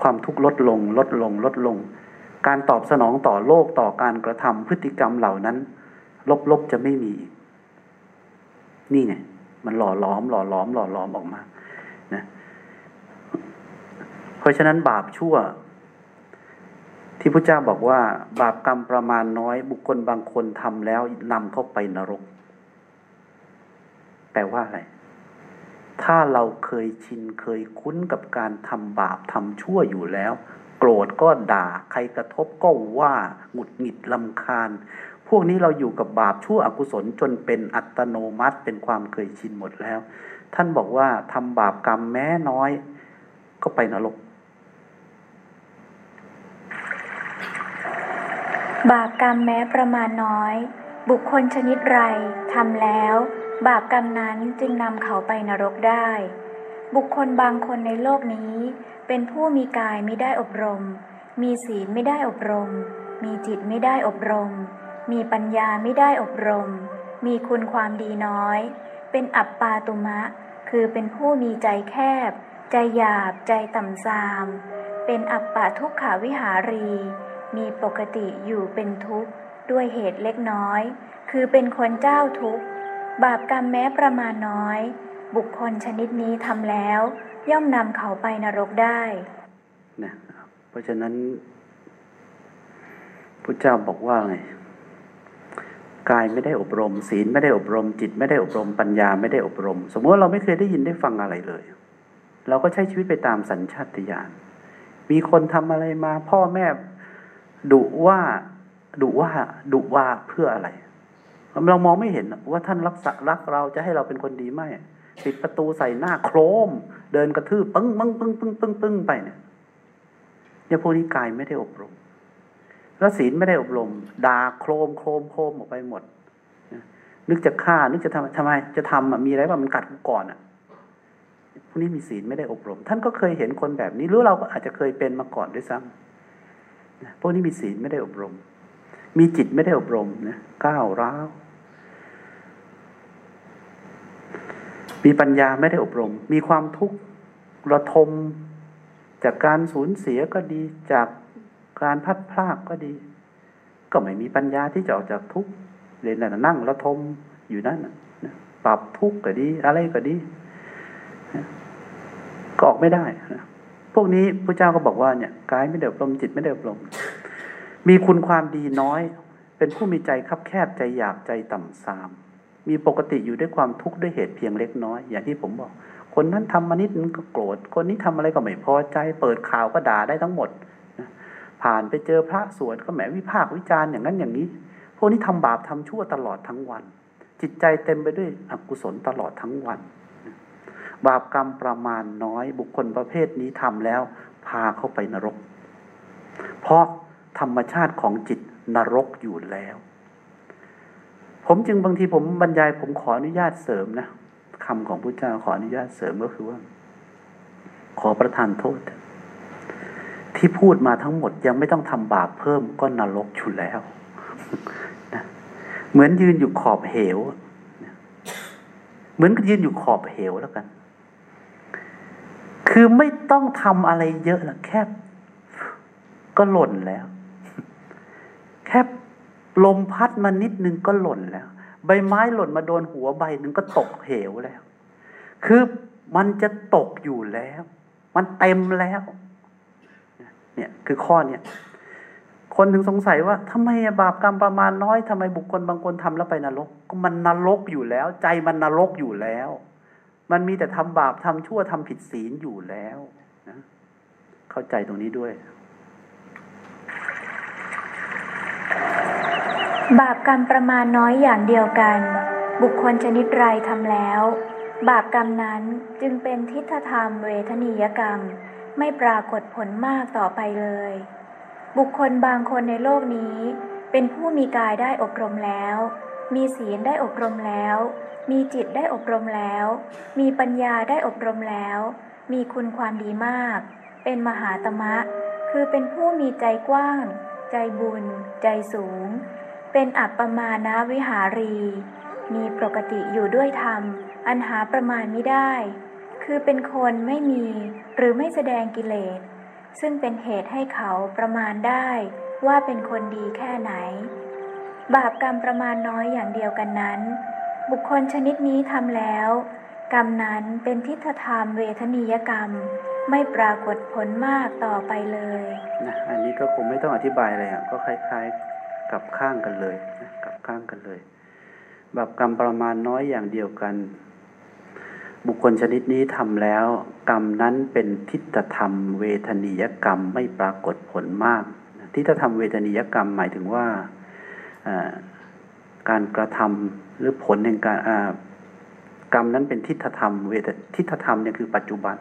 ความทุกข์ลดลง ลดลง ลดลง การตอบสนองต่อโลกต่อการกระทำพฤติกรรมเหล่านั้น ลบๆจะไม่มี นี่ไงมันหล่อล้อม หล่อล้อม หล่อล้อมออกมา เพราะฉะนั้นบาปชั่ว ที่พระเจ้าบอกว่า บาปกรรมประมาณน้อย บุคคลบางคนทำแล้วนำเข้าไปนรก แปลว่าอะไรถ้าเราเคยชินเคยคุ้นกับการทำบาปทำชั่วอยู่แล้ว โกรธก็ด่าใครกระทบก็ว่าหงุดหงิดลำคาญ พวกนี้เราอยู่กับบาปชั่วอกุศลจนเป็นอัตโนมัติเป็นความเคยชินหมดแล้ว ท่านบอกว่าทำบาปกรรมแม้น้อย ก็ไปนรก บาปกรรมแม้ประมาณน้อย บุคคลชนิดไรทำแล้ว บาปกรรมนั้นจึงนำเขาไปนรกได้ บุคคลบางคนในโลกนี้ เป็นผู้มีกายไม่ได้อบรม มีศีลไม่ได้อบรม มีจิตไม่ได้อบรม มีปัญญาไม่ได้อบรม มีคุณความดีน้อย เป็นอัปปาตุมะ คือเป็นผู้มีใจแคบ ใจหยาบ ใจต่ำซาม เป็นอัปปะทุกขาวิหารี มีปกติอยู่เป็นทุกข์ด้วยเหตุเล็กน้อย คือเป็นคนเจ้าทุกข์ บาปกรรมแม้ประมาณน้อย บุคคลชนิดนี้ทำแล้ว ย่อมนำเขาไปนรกได้นะเพราะฉะนั้นพระเจ้าบอกว่าไงกายไม่ได้อบรม ศีลไม่ได้อบรม จิตไม่ได้อบรมปัญญาไม่ได้อบรม สมมติเราไม่เคยได้ยินได้ฟังอะไรเลย เราก็ใช้ชีวิตไปตามสัญชาตญาณมีคนทำอะไรมา พ่อแม่ ดุว่าดุว่าดุว่าเพื่ออะไร เรามองไม่เห็นว่าท่านรักษารักเราจะให้เราเป็นคนดีไหมปิดประตูใส่หน้าโครม เดินกระทืบปึ้งปึ้งปึ้งปึ้งปึ้งปึ้งไปเนี่ยเนี่ยพวกนี้กายไม่ได้อบรมแล้วศีลไม่ได้อบรมด่าโครมโครมโครมออกไปหมดนึกจะฆ่านึกจะทำทำไมจะทำมีอะไรบ้างมันกัดกูก่อนอะพวกนี้มีศีลไม่ได้อบรม ท่านก็เคยเห็นคนแบบนี้หรือเราก็อาจจะเคยเป็นมาก่อนด้วยซ้ำ พวกนี้มีศีลไม่ได้อบรม มีจิตไม่ได้อบรมนะก้าวร้าวมีปัญญาไม่ได้อบรม มีความทุกข์ระทม จากการสูญเสียก็ดี จากการพัดพลากก็ดี ก็ไม่มีปัญญาที่จะออกจากทุกข์เรียนนั่งระทมอยู่นั่นนะปรับทุกข์ก็ดี อะไรก็ดี ก็ออกไม่ได้นะ วกนี้พระเจ้าก็บอกว่าเนี่ยกายไม่ได้อบรมจิตไม่ได้อบรมมีคุณความดีน้อย เป็นผู้มีใจคับแคบใจหยาบใจต่ำซาม มีปกติอยู่ด้วยความทุกข์ด้วยเหตุเพียงเล็กน้อย อย่างที่ผมบอก คนนั้นทำมานิดนึงก็โกรธ คนนี้ทำอะไรก็ไม่พอใจ เปิดข่าวก็ด่าได้ทั้งหมดผ่านไปเจอพระสวดก็แหมวิพากษ์วิจารณ์อย่างนั้นอย่างนี้ พวกนี้ทำบาปทำชั่วตลอดทั้งวัน จิตใจเต็มไปด้วยอกุศลตลอดทั้งวัน บาปกรรมประมาณน้อยบุคคลประเภทนี้ทำแล้ว พาเข้าไปนรก เพราะธรรมชาติของจิตนรกอยู่แล้ว ผมจึงบางทีผมบรรยายผมขออนุญาตเสริมนะคำของพระเจ้าขออนุญาตเสริมก็คือว่า ขอประทานโทษ ที่พูดมาทั้งหมดยังไม่ต้องทำบาปเพิ่มก็นรกอยู่แล้วนะเหมือนยืนอยู่ขอบเหว เหมือนยืนอยู่ขอบเหวแล้วกัน คือไม่ต้องทำอะไรเยอะละแค่ ก็หล่นแล้ว แค่ลมพัดมานิดนึงก็หล่นแล้ว ใบไม้หล่นมาโดนหัวใบหนึ่งก็ตกเหวแล้ว คือมันจะตกอยู่แล้ว มันเต็มแล้ว เนี่ยคือข้อเนี่ยคนถึงสงสัยว่าทำไมบาปกรรมประมาณน้อยทำไมบุคคลบางคนทำแล้วไปนรก ก็มันนรกอยู่แล้ว ใจมันนรกอยู่แล้ว มันมีแต่ทำบาปทำชั่วทำผิดศีลอยู่แล้วนะเข้าใจตรงนี้ด้วย บาปกรรมประมาณน้อยอย่างเดียวกัน บุคคลชนิดไรทำแล้ว บาปกรรมนั้นจึงเป็นทิฏฐธรรมเวทนียกรรม ไม่ปรากฏผลมากต่อไปเลย บุคคลบางคนในโลกนี้ เป็นผู้มีกายได้อบรมแล้ว มีศีลได้อบรมแล้ว มีจิตได้อบรมแล้ว มีปัญญาได้อบรมแล้ว มีคุณความดีมาก เป็นมหาตมะ คือเป็นผู้มีใจกว้าง ใจบุญ ใจสูง เป็นอัปปมาณวิหารี มีปกติอยู่ด้วยธรรม อันหาประมาณไม่ได้ คือเป็นคนไม่มีหรือไม่แสดงกิเลส ซึ่งเป็นเหตุให้เขาประมาณได้ ว่าเป็นคนดีแค่ไหน บาปกรรมประมาณน้อยอย่างเดียวกันนั้น บุคคลชนิดนี้ทำแล้ว กรรมนั้นเป็นทิฏฐธรรมเวทนียกรรม ไม่ปรากฏผลมากต่อไปเลยนะอันนี้ก็คงไม่ต้องอธิบายอะไรอะก็คล้ายๆกับข้างกันเลยนะกับข้างกันเลย บาปกรรมประมาณน้อยอย่างเดียวกัน บุคคลชนิดนี้ทำแล้ว กรรมนั้นเป็นทิฏฐธรรม เวทนียกรรมไม่ปรากฏผลมากทิฏฐธรรมเวทนียกรรมหมายถึงว่า การกระทำหรือผลแห่งการกรรมนั้นเป็นทิฏฐธรรมเวททิฏฐธรรมเนี่ยคือปัจจุบัน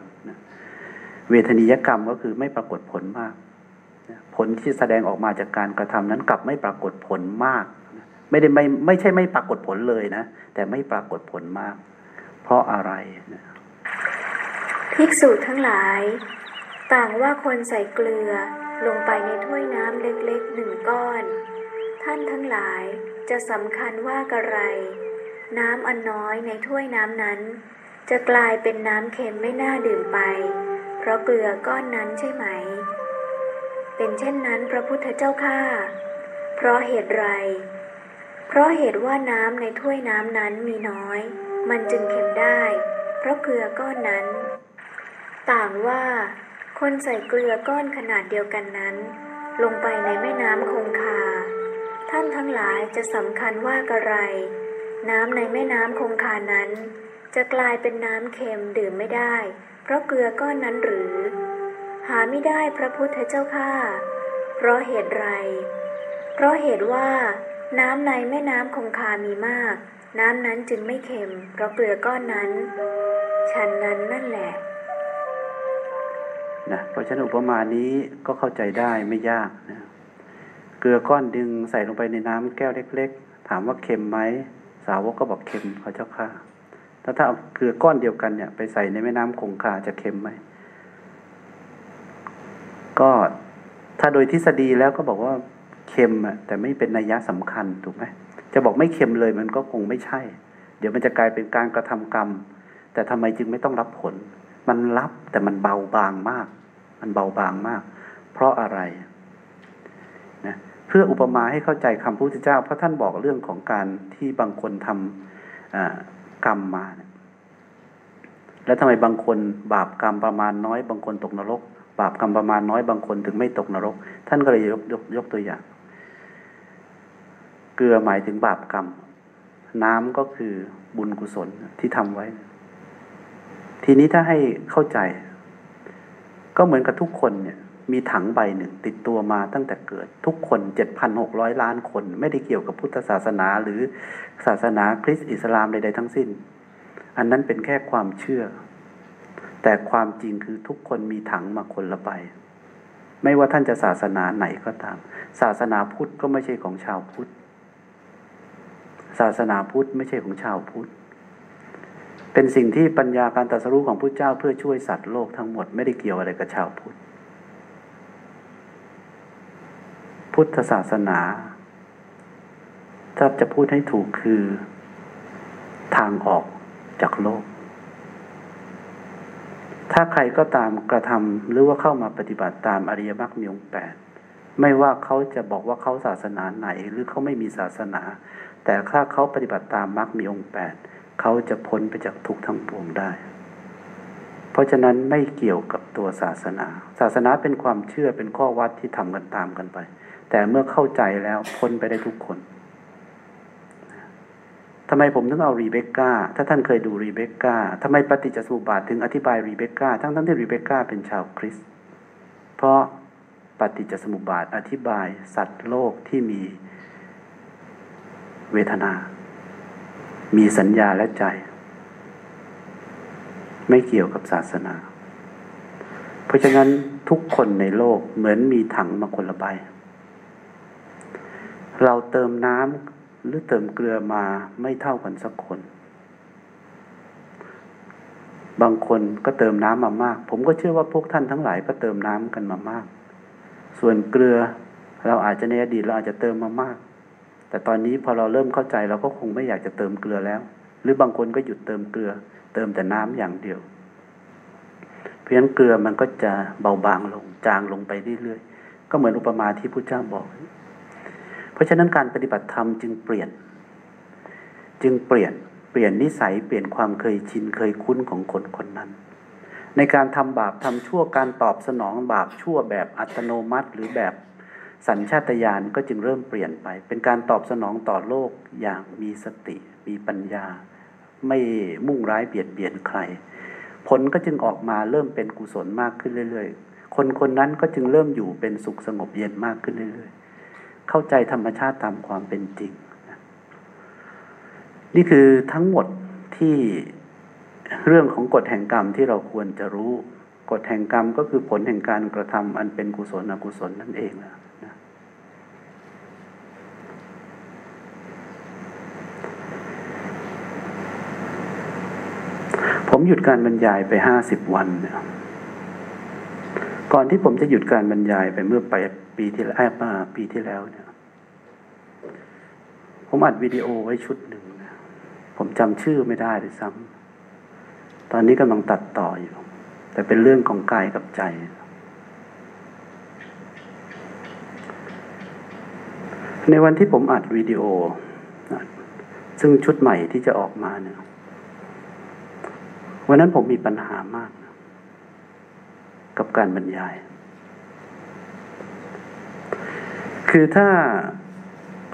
เวทนียกรรมก็คือไม่ปรากฏผลมาก ผลที่แสดงออกมาจากการกระทำนั้นกลับไม่ปรากฏผลมาก ไม่ได้ไม่ไม่ใช่ไม่ปรากฏผลเลยนะ แต่ไม่ปรากฏผลมาก เพราะอะไรนะภิกษุทั้งหลาย ต่างว่าคนใส่เกลือลงไปในถ้วยน้ำเล็กๆหนึ่งก้อน ท่านทั้งหลายจะสำคัญว่ากระไร น้ำอันน้อยในถ้วยน้ำนั้น จะกลายเป็นน้ำเค็มไม่น่าดื่มไป เพราะเกลือก้อนนั้นใช่ไหม เป็นเช่นนั้นพระพุทธเจ้าข้าเพราะเหตุไร เพราะเหตุว่าน้ำในถ้วยน้ำนั้นมีน้อย มันจึงเค็มได้ เพราะเกลือก้อนนั้น ต่างว่า คนใส่เกลือก้อนขนาดเดียวกันนั้น ลงไปในแม่น้ำคงคา ท่านทั้งหลายจะสำคัญว่ากระไร น้ำในแม่น้ำคงคานั้น จะกลายเป็นน้ำเค็มดื่มไม่ได้ เพราะเกลือก้อนนั้นหรือ หาไม่ได้พระพุทธเจ้าข้าเพราะเหตุไร เพราะเหตุว่า น้ำในแม่น้ำคงคามีมาก น้ำนั้นจึงไม่เค็ม เพราะเกลือก้อนนั้นฉันนั้นนั่นแหละนะเพราะฉะนั้นอุปมานี้ก็เข้าใจได้ไม่ยากนะ เกลือก้อนดึงใส่ลงไปในน้ำแก้วเล็ก ๆ ถามว่าเค็มไหมสาวกก็บอกเค็มพระเจ้าค่ะถ้าถ้าเกลือก้อนเดียวกันเนี่ยไปใส่ในแม่น้ำคงคาจะเค็มไหมก็ถ้าโดยทฤษฎีแล้วก็บอกว่าเค็มอะแต่ไม่เป็นนัยยะสำคัญถูกไหมจะบอกไม่เค็มเลยมันก็คงไม่ใช่ เดี๋ยวมันจะกลายเป็นการกระทำกรรม แต่ทำไมจึงไม่ต้องรับผล มันรับแต่มันเบาบางมาก มันเบาบางมาก เพราะอะไร นะเพื่ออุปมาให้เข้าใจคำพระพุทธเจ้า เพราะท่านบอกเรื่องของการที่บางคนทำกรรมมาแล้วทำไมบางคนบาปกรรมประมาณน้อย บางคนตกนรก บาปกรรมประมาณน้อย บางคนถึงไม่ตกนรก ท่านก็เลยยกยกยกตัวอย่าง เกลือหมายถึงบาปกรรม น้ำก็คือบุญกุศลที่ทำไว้ ทีนี้ถ้าให้เข้าใจ ก็เหมือนกับทุกคนเนี่ย มีถังใบหนึ่งติดตัวมาตั้งแต่เกิด ทุกคนเจ็ดพันหกร้อยล้านคน ไม่ได้เกี่ยวกับพุทธศาสนาหรือศาสนาคริสต์อิสลามใดๆทั้งสิ้น อันนั้นเป็นแค่ความเชื่อ แต่ความจริงคือทุกคนมีถังมาคนละใบไม่ว่าท่านจะศาสนาไหนก็ตาม ศาสนาพุทธก็ไม่ใช่ของชาวพุทธ ศาสนาพุทธไม่ใช่ของชาวพุทธ เป็นสิ่งที่ปัญญาการตรัสรู้ของพระเจ้าเพื่อช่วยสัตว์โลกทั้งหมดไม่ได้เกี่ยวอะไรกับชาวพุทธ พุทธศาสนา ถ้าจะพูดให้ถูกคือ ทางออกจากโลก ถ้าใครก็ตามกระทำหรือว่าเข้ามาปฏิบัติตามอริยมรรคมีองค์แปดไม่ว่าเขาจะบอกว่าเขาศาสนาไหน หรือเขาไม่มีศาสนา แต่ถ้าเขาปฏิบัติตามมรรคมีองค์แปดเขาจะพ้นไปจากทุกข์ทั้งปวงได้ เพราะฉะนั้นไม่เกี่ยวกับตัวศาสนา ศาสนาเป็นความเชื่อเป็นข้อวัดที่ทำกันตามกันไป แต่เมื่อเข้าใจแล้วพ้นไปได้ทุกคนทำไมผมถึงเอารีเบคก้า ถ้าท่านเคยดูรีเบคก้าทำไมปฏิจจสมุปบาทถึงอธิบายรีเบคก้า ทั้งทั้งที่รีเบคก้าเป็นชาวคริสต์ เพราะปฏิจจสมุปบาทอธิบายสัตว์โลกที่มีเวทนา มีสัญญาและใจ ไม่เกี่ยวกับศาสนา เพราะฉะนั้นทุกคนในโลกเหมือนมีถังมาคนละใบ เราเติมน้ำหรือเติมเกลือมาไม่เท่ากันสักคน บางคนก็เติมน้ำมามาก ผมก็เชื่อว่าพวกท่านทั้งหลายก็เติมน้ำกันมามาก ส่วนเกลือเราอาจจะในอดีตเราอาจจะเติมมามาก แต่ตอนนี้พอเราเริ่มเข้าใจเราก็คงไม่อยากจะเติมเกลือแล้ว หรือบางคนก็หยุดเติมเกลือ เติมแต่น้ำอย่างเดียว เพราะฉะนั้นเกลือมันก็จะเบาบางลงจางลงไปเรื่อยๆก็เหมือนอุปมาที่พระเจ้าบอก เพราะฉะนั้นการปฏิบัติธรรมจึงเปลี่ยน จึงเปลี่ยนเปลี่ยนนิสัยเปลี่ยนความเคยชินเคยคุ้นของคนคนนั้น ในการทำบาปทำชั่วการตอบสนองบาปชั่วแบบอัตโนมัติ หรือแบบสัญชาตญาณก็จึงเริ่มเปลี่ยนไป เป็นการตอบสนองต่อโลกอย่างมีสติ มีปัญญา ไม่มุ่งร้ายเบียดเบียนใคร ผลก็จึงออกมาเริ่มเป็นกุศลมากขึ้นเรื่อย ๆ คนคนนั้นก็จึงเริ่มอยู่เป็นสุขสงบเย็นมากขึ้นเรื่อย เข้าใจธรรมชาติตามความเป็นจริง นี่คือทั้งหมดที่เรื่องของกฎแห่งกรรมที่เราควรจะรู้ กฎแห่งกรรมก็คือผลแห่งการกระทำอันเป็นกุศลอกุศลนั่นเองนะผมหยุดการบรรยายไปห้าสิบวันเนี่ย ก่อนที่ผมจะหยุดการบรรยายไปเมื่อไปปีที่แล้วมาปีที่แล้วเนี่ย ผมอัดวิดีโอไว้ชุดหนึ่งนะผมจำชื่อไม่ได้เลยซ้ำตอนนี้กำลังตัดต่ออยู่ แต่เป็นเรื่องของกายกับใจ ในวันที่ผมอัดวิดีโอ ซึ่งชุดใหม่ที่จะออกมาเนี่ยวันนั้นผมมีปัญหามาก กับการบรรยาย คือถ้า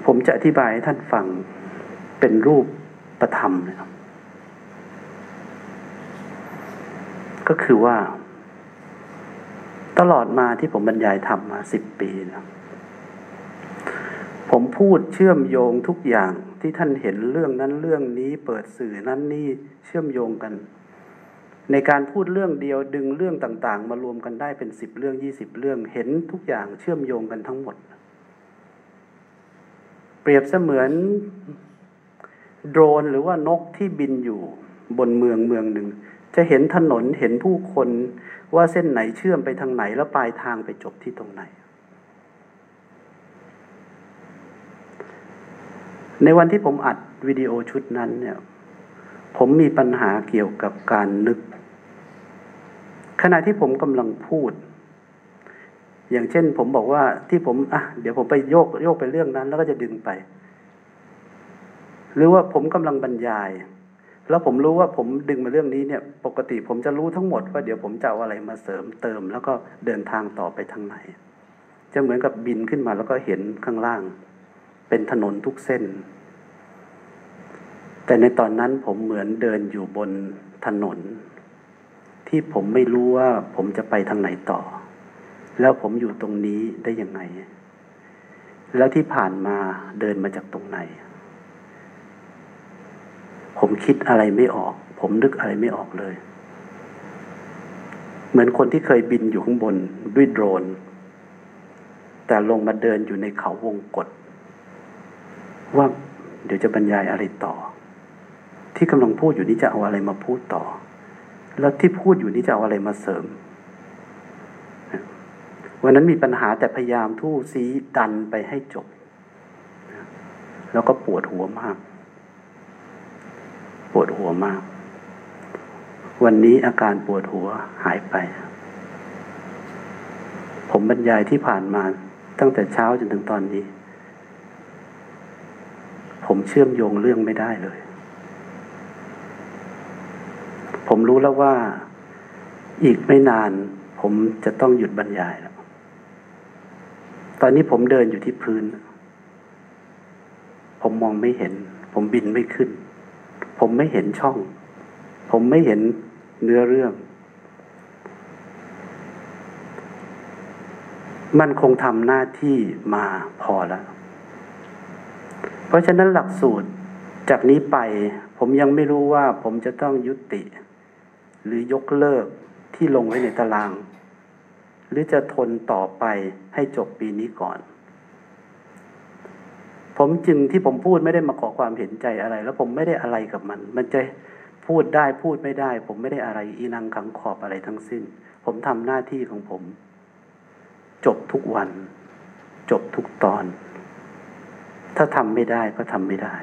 ผมจะอธิบายให้ท่านฟังเป็นรูปประธรรมนะครับ ก็คือว่า ตลอดมาที่ผมบรรยายธรรมมาสิบปีนะผมพูดเชื่อมโยงทุกอย่างที่ท่านเห็นเรื่องนั้นเรื่องนี้เปิดสื่อนั้นนี่เชื่อมโยงกัน ในการพูดเรื่องเดียวดึงเรื่องต่าง ๆ มารวมกันได้เป็นสิบเรื่องยี่สิบเรื่องเห็นทุกอย่างเชื่อมโยงกันทั้งหมด เปรียบเสมือนโดรนหรือว่านกที่บินอยู่บนเมืองเมืองหนึ่ง จะเห็นถนนเห็นผู้คนว่าเส้นไหนเชื่อมไปทางไหนแล้วปลายทางไปจบที่ตรงไหน ในวันที่ผมอัดวิดีโอชุดนั้นเนี่ย ผมมีปัญหาเกี่ยวกับการนึก ขณะที่ผมกำลังพูด อย่างเช่น ผมบอกว่าที่ผมอะเดี๋ยวผมไปโยกโยกไปเรื่องนั้น แล้วก็จะดึงไป หรือว่าผมกำลังบรรยาย แล้วผมรู้ว่าผมดึงมาเรื่องนี้เนี่ย ปกติผมจะรู้ทั้งหมดว่าเดี๋ยวผมจะเอาอะไรมาเสริมเติม แล้วก็เดินทางต่อไปทางไหน จะเหมือนกับบินขึ้นมาแล้วก็เห็นข้างล่าง เป็นถนนทุกเส้น แต่ในตอนนั้นผมเหมือนเดินอยู่บนถนน ที่ผมไม่รู้ว่าผมจะไปทางไหนต่อ แล้วผมอยู่ตรงนี้ได้ยังไง แล้วที่ผ่านมาเดินมาจากตรงไหน ผมคิดอะไรไม่ออก ผมนึกอะไรไม่ออกเลย เหมือนคนที่เคยบินอยู่ข้างบนด้วยโดรน แต่ลงมาเดินอยู่ในเขาวงกฏว่าเดี๋ยวจะบรรยายอะไรต่อ ที่กำลังพูดอยู่นี้จะเอาอะไรมาพูดต่อ แล้วที่พูดอยู่นี้จะเอาอะไรมาเสริม วันนั้นมีปัญหาแต่พยายามทู่ซีดันไปให้จบ แล้วก็ปวดหัวมาก ปวดหัวมาก วันนี้อาการปวดหัวหายไป ผมบรรยายที่ผ่านมาตั้งแต่เช้าจนถึงตอนนี้ ผมเชื่อมโยงเรื่องไม่ได้เลยผม รู้แล้วว่าอีกไม่นานผมจะต้องหยุดบรรยายแล้ว ตอนนี้ผมเดินอยู่ที่พื้น ผมมองไม่เห็น ผมบินไม่ขึ้น ผมไม่เห็นช่อง ผมไม่เห็นเนื้อเรื่อง มันคงทำหน้าที่มาพอแล้ว เพราะฉะนั้นหลักสูตรจากนี้ไป ผมยังไม่รู้ว่าผมจะต้องยุติ หรือยกเลิกที่ลงไว้ในตาราง หรือจะทนต่อไปให้จบปีนี้ก่อน ผมจึงที่ผมพูดไม่ได้มาขอความเห็นใจอะไร แล้วผมไม่ได้อะไรกับมัน มันจะพูดได้พูดไม่ได้ ผมไม่ได้อะไรอีนังขังขอบอะไรทั้งสิ้น ผมทำหน้าที่ของผม จบทุกวัน จบทุกตอน ถ้าทำไม่ได้ก็ทำไม่ได้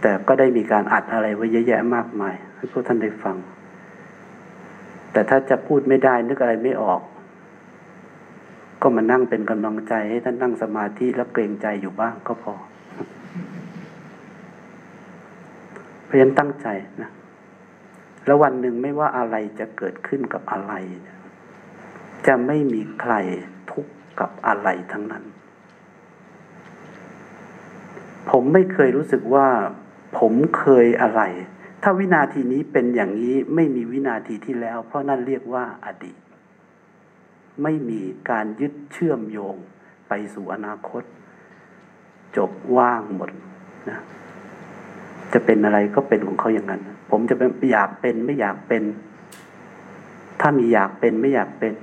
แต่ก็ได้มีการอัดอะไรไว้เยอะแยะมากมาย ให้พวกท่านได้ฟัง แต่ถ้าจะพูดไม่ได้นึกอะไรไม่ออก ก็มานั่งเป็นกำลังใจให้ท่านนั่งสมาธิแล้วเกรงใจอยู่บ้างก็พอเพราะฉะนั้นตั้งใจนะแล้ววันหนึ่งไม่ว่าอะไรจะเกิดขึ้นกับอะไร จะไม่มีใครทุกข์กับอะไรทั้งนั้น ผมไม่เคยรู้สึกว่า ผมเคยอะไร ถ้าวินาทีนี้เป็นอย่างนี้ไม่มีวินาทีที่แล้ว เพราะนั่นเรียกว่าอดีต ไม่มีการยึดเชื่อมโยงไปสู่อนาคต จบว่างหมดนะจะเป็นอะไรก็เป็นของเขาอย่างนั้น ผมจะเป็นอยากเป็นไม่อยากเป็น ถ้ามีอยากเป็นไม่อยากเป็น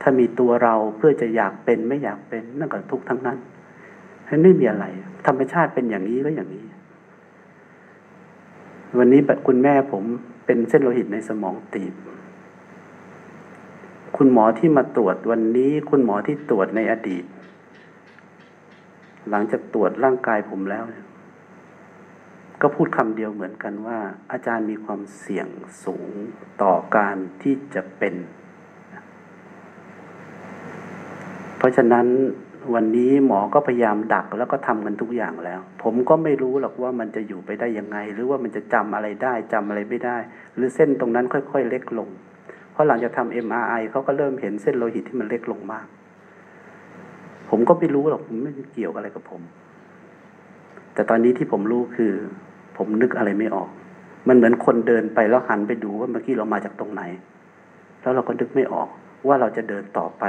ถ้ามีตัวเราเพื่อจะอยากเป็นไม่อยากเป็นนั่นก็ทุกทั้งนั้น ไม่มีอะไร ธรรมชาติเป็นอย่างนี้ก็อย่างนี้ วันนี้คุณแม่ผมเป็นเส้นโลหิตในสมองตีบ คุณหมอที่มาตรวจวันนี้คุณหมอที่ตรวจในอดีต หลังจากตรวจร่างกายผมแล้ว ก็พูดคำเดียวเหมือนกันว่า อาจารย์มีความเสี่ยงสูงต่อการที่จะเป็น เพราะฉะนั้น วันนี้หมอก็พยายามดักแล้วก็ทำกันทุกอย่างแล้ว ผมก็ไม่รู้หรอกว่ามันจะอยู่ไปได้ยังไง หรือว่ามันจะจำอะไรได้จำอะไรไม่ได้ หรือเส้นตรงนั้นค่อย ๆ เล็กลง เพราะหลังจากทำ MRI เขาก็เริ่มเห็นเส้นโลหิตที่มันเล็กลงมาก ผมก็ไม่รู้หรอกผมไม่เกี่ยวอะไรกับผม แต่ตอนนี้ที่ผมรู้คือ ผมนึกอะไรไม่ออก มันเหมือนคนเดินไปแล้วหันไปดูว่าเมื่อกี้เรามาจากตรงไหน แล้วเราก็นึกไม่ออกว่าเราจะเดินต่อไป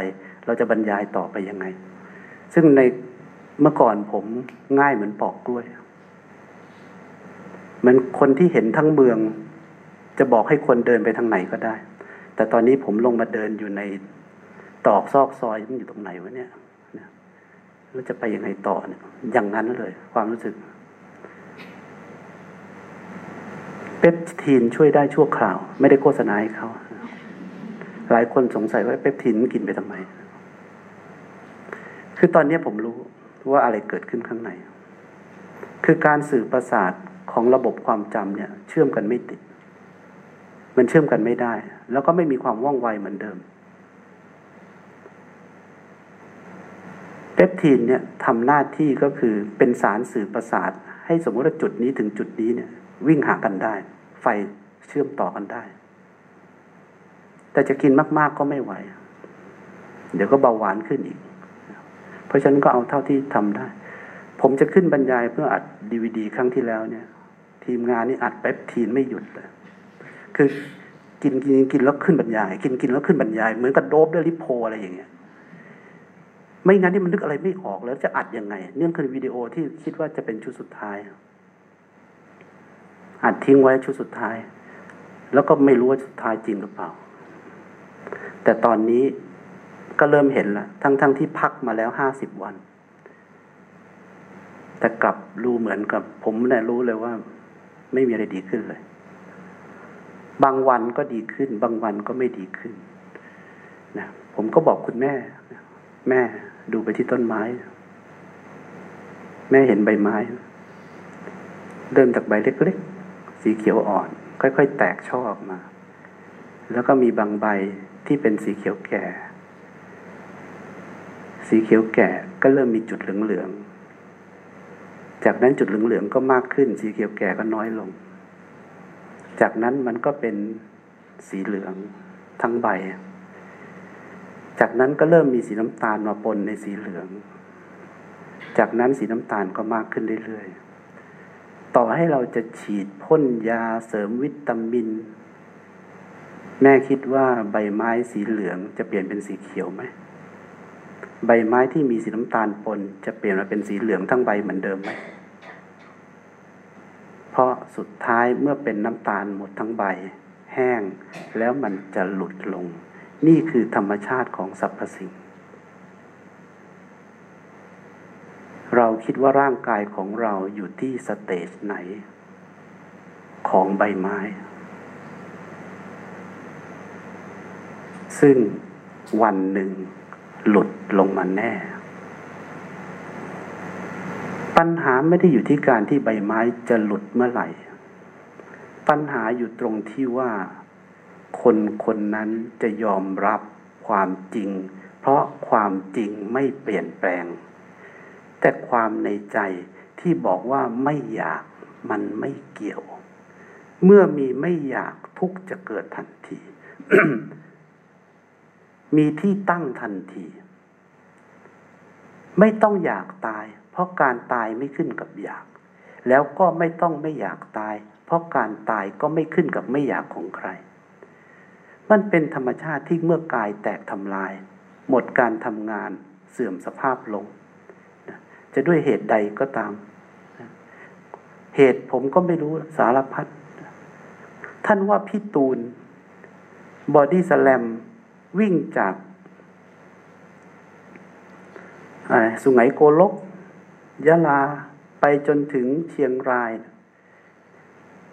เราจะบรรยายต่อไปยังไง ซึ่งในเมื่อก่อนผมง่ายเหมือนปอกกล้วยเหมือนคนที่เห็นทั้งเมือง จะบอกให้คนเดินไปทางไหนก็ได้ แต่ตอนนี้ผมลงมาเดินอยู่ในตอกซอกซอยมันอยู่ตรงไหนวะเนี่ยแล้วจะไปยังไงต่อเนี่ย อย่างนั้นเลย ความรู้สึกเปปทีนช่วยได้ชั่วคราว ไม่ได้โฆษณาให้เขา หลายคนสงสัยว่าเปปทีนกินไปทำไม คือตอนนี้ผมรู้ว่าอะไรเกิดขึ้นข้างใน คือการสื่อประสาทของระบบความจำเนี่ย เชื่อมกันไม่ติด มันเชื่อมกันไม่ได้ แล้วก็ไม่มีความว่องไวเหมือนเดิมเปปทีนเนี่ยทำหน้าที่ก็คือเป็นสารสื่อประสาท ให้สมมติว่าจุดนี้ถึงจุดนี้เนี่ย วิ่งหากันได้ ไฟเชื่อมต่อกันได้ แต่จะกินมาก ๆก็ไม่ไหว เดี๋ยวก็เบาหวานขึ้นอีก เพราะฉะนั้นก็เอาเท่าที่ทำได้ ผมจะขึ้นบรรยายเพื่ออัดดีวดีครั้งที่แล้วเนี่ย ทีมงานนี่อัดแป๊บทีนไม่หยุดเลยคือกินกินกินแล้วขึ้นบรรยาย กินกินแล้วขึ้นบรรยาย เหมือนกับโดบด้วยลิโพอะไรอย่างเงี้ย ไม่งั้นนี่มันนึกอะไรไม่ออกแล้วจะอัดยังไง เนื่องคือวิดีโอที่คิดว่าจะเป็นชุดสุดท้าย อัดทิ้งไว้ชุดสุดท้าย แล้วก็ไม่รู้ว่าสุดท้ายจริงหรือเปล่า แต่ตอนนี้ ก็เริ่มเห็นแล้วทั้งๆทที่พักมาแล้วห้าสิบวัน แต่กลับรู้เหมือนกับ ผมเนี่ยรู้เลยว่า ไม่มีอะไรดีขึ้นเลย บางวันก็ดีขึ้น บางวันก็ไม่ดีขึ้นนะผมก็บอกคุณแม่ แม่ดูไปที่ต้นไม้ แม่เห็นใบไม้ เริ่มจากใบเล็กๆ สีเขียวอ่อน ค่อย ๆ แตกช่อออกมา แล้วก็มีบางใบที่เป็นสีเขียวแก่ สีเขียวแก่ก็เริ่มมีจุดเหลืองๆ จากนั้นจุดเหลืองๆก็มากขึ้น สีเขียวแก่ก็น้อยลง จากนั้นมันก็เป็นสีเหลืองทั้งใบ จากนั้นก็เริ่มมีสีน้ำตาลมาปนในสีเหลือง จากนั้นสีน้ำตาลก็มากขึ้นเรื่อยๆ ต่อให้เราจะฉีดพ่นยาเสริมวิตามิน แม่คิดว่าใบไม้สีเหลืองจะเปลี่ยนเป็นสีเขียวไหม ใบไม้ที่มีสีน้ำตาลปน จะเปลี่ยนมาเป็นสีเหลืองทั้งใบเหมือนเดิมไหม เพราะสุดท้ายเมื่อเป็นน้ำตาลหมดทั้งใบ แห้ง แล้วมันจะหลุดลง นี่คือธรรมชาติของสรรพสิ่ง เราคิดว่าร่างกายของเราอยู่ที่สเตจไหน ของใบไม้ ซึ่งวันหนึ่ง หลุดลงมาแน่ ปัญหาไม่ได้อยู่ที่การที่ใบไม้จะหลุดเมื่อไหร่ ปัญหาอยู่ตรงที่ว่า คนคนนั้นจะยอมรับความจริง เพราะความจริงไม่เปลี่ยนแปลง แต่ความในใจที่บอกว่าไม่อยากมันไม่เกี่ยว เมื่อมีไม่อยากทุกจะเกิดทันที มีที่ตั้งทันที ไม่ต้องอยากตาย เพราะการตายไม่ขึ้นกับอยาก แล้วก็ไม่ต้องไม่อยากตาย เพราะการตายก็ไม่ขึ้นกับไม่อยากของใคร มันเป็นธรรมชาติที่เมื่อกายแตกทำลาย หมดการทำงานเสื่อมสภาพลง จะด้วยเหตุใดก็ตาม เหตุผมก็ไม่รู้สารพัดท่านว่าพี่ตูน บอดี้สแลม วิ่งจากสุไหงโกลก ยะลาไปจนถึงเชียงราย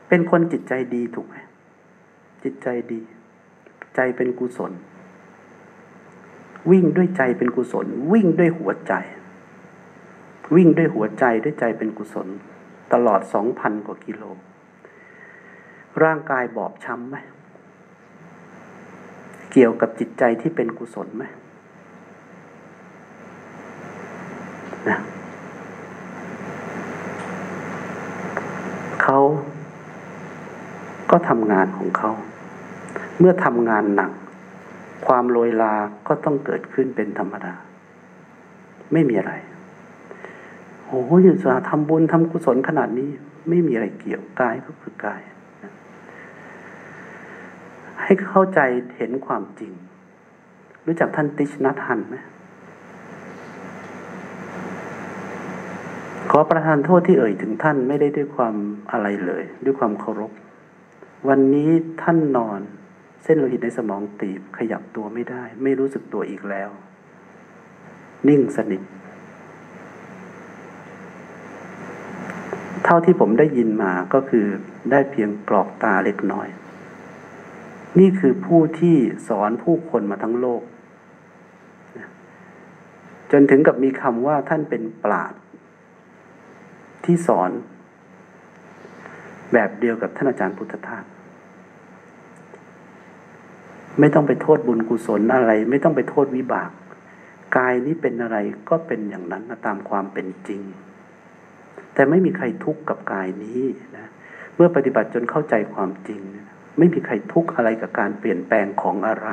เป็นคนจิตใจดีถูกไหมจิตใจดี ใจเป็นกุศล วิ่งด้วยใจเป็นกุศล วิ่งด้วยหัวใจ วิ่งด้วยหัวใจด้วยใจเป็นกุศล ตลอดสองพันกว่ากิโล ร่างกายบอบช้ำไหม กี่ยวกับจิตใจที่เป็นกุศลไหมนะเขาก็ทำงานของเขา เมื่อทำงานหนัก ความโลยลาก็ต้องเกิดขึ้นเป็นธรรมดา ไม่มีอะไรโอ้ยจะทำบุญทำกุศลขนาดนี้ ไม่มีอะไรเกี่ยวกายก็คือกาย ให้เข้าใจเห็นความจริง รู้จักท่านติชนัทหันไหมขอประทานโทษที่เอ่ยถึงท่านไม่ได้ด้วยความอะไรเลย ด้วยความเคารพ วันนี้ท่านนอน เส้นโลหิตในสมองตีบขยับตัวไม่ได้ ไม่รู้สึกตัวอีกแล้ว นิ่งสนิทเท่าที่ผมได้ยินมาก็คือได้เพียงกรอกตาเล็กน้อย นี่คือผู้ที่สอนผู้คนมาทั้งโลก จนถึงกับมีคำว่าท่านเป็นปราดที่สอน แบบเดียวกับท่านอาจารย์พุทธทาสไม่ต้องไปโทษบุญกุศลอะไร ไม่ต้องไปโทษวิบาก กายนี้เป็นอะไรก็เป็นอย่างนั้นตามความเป็นจริง แต่ไม่มีใครทุกข์กับกายนี้นะเมื่อปฏิบัติจนเข้าใจความจริง ไม่มีใครทุกข์อะไรกับการเปลี่ยนแปลงของอะไร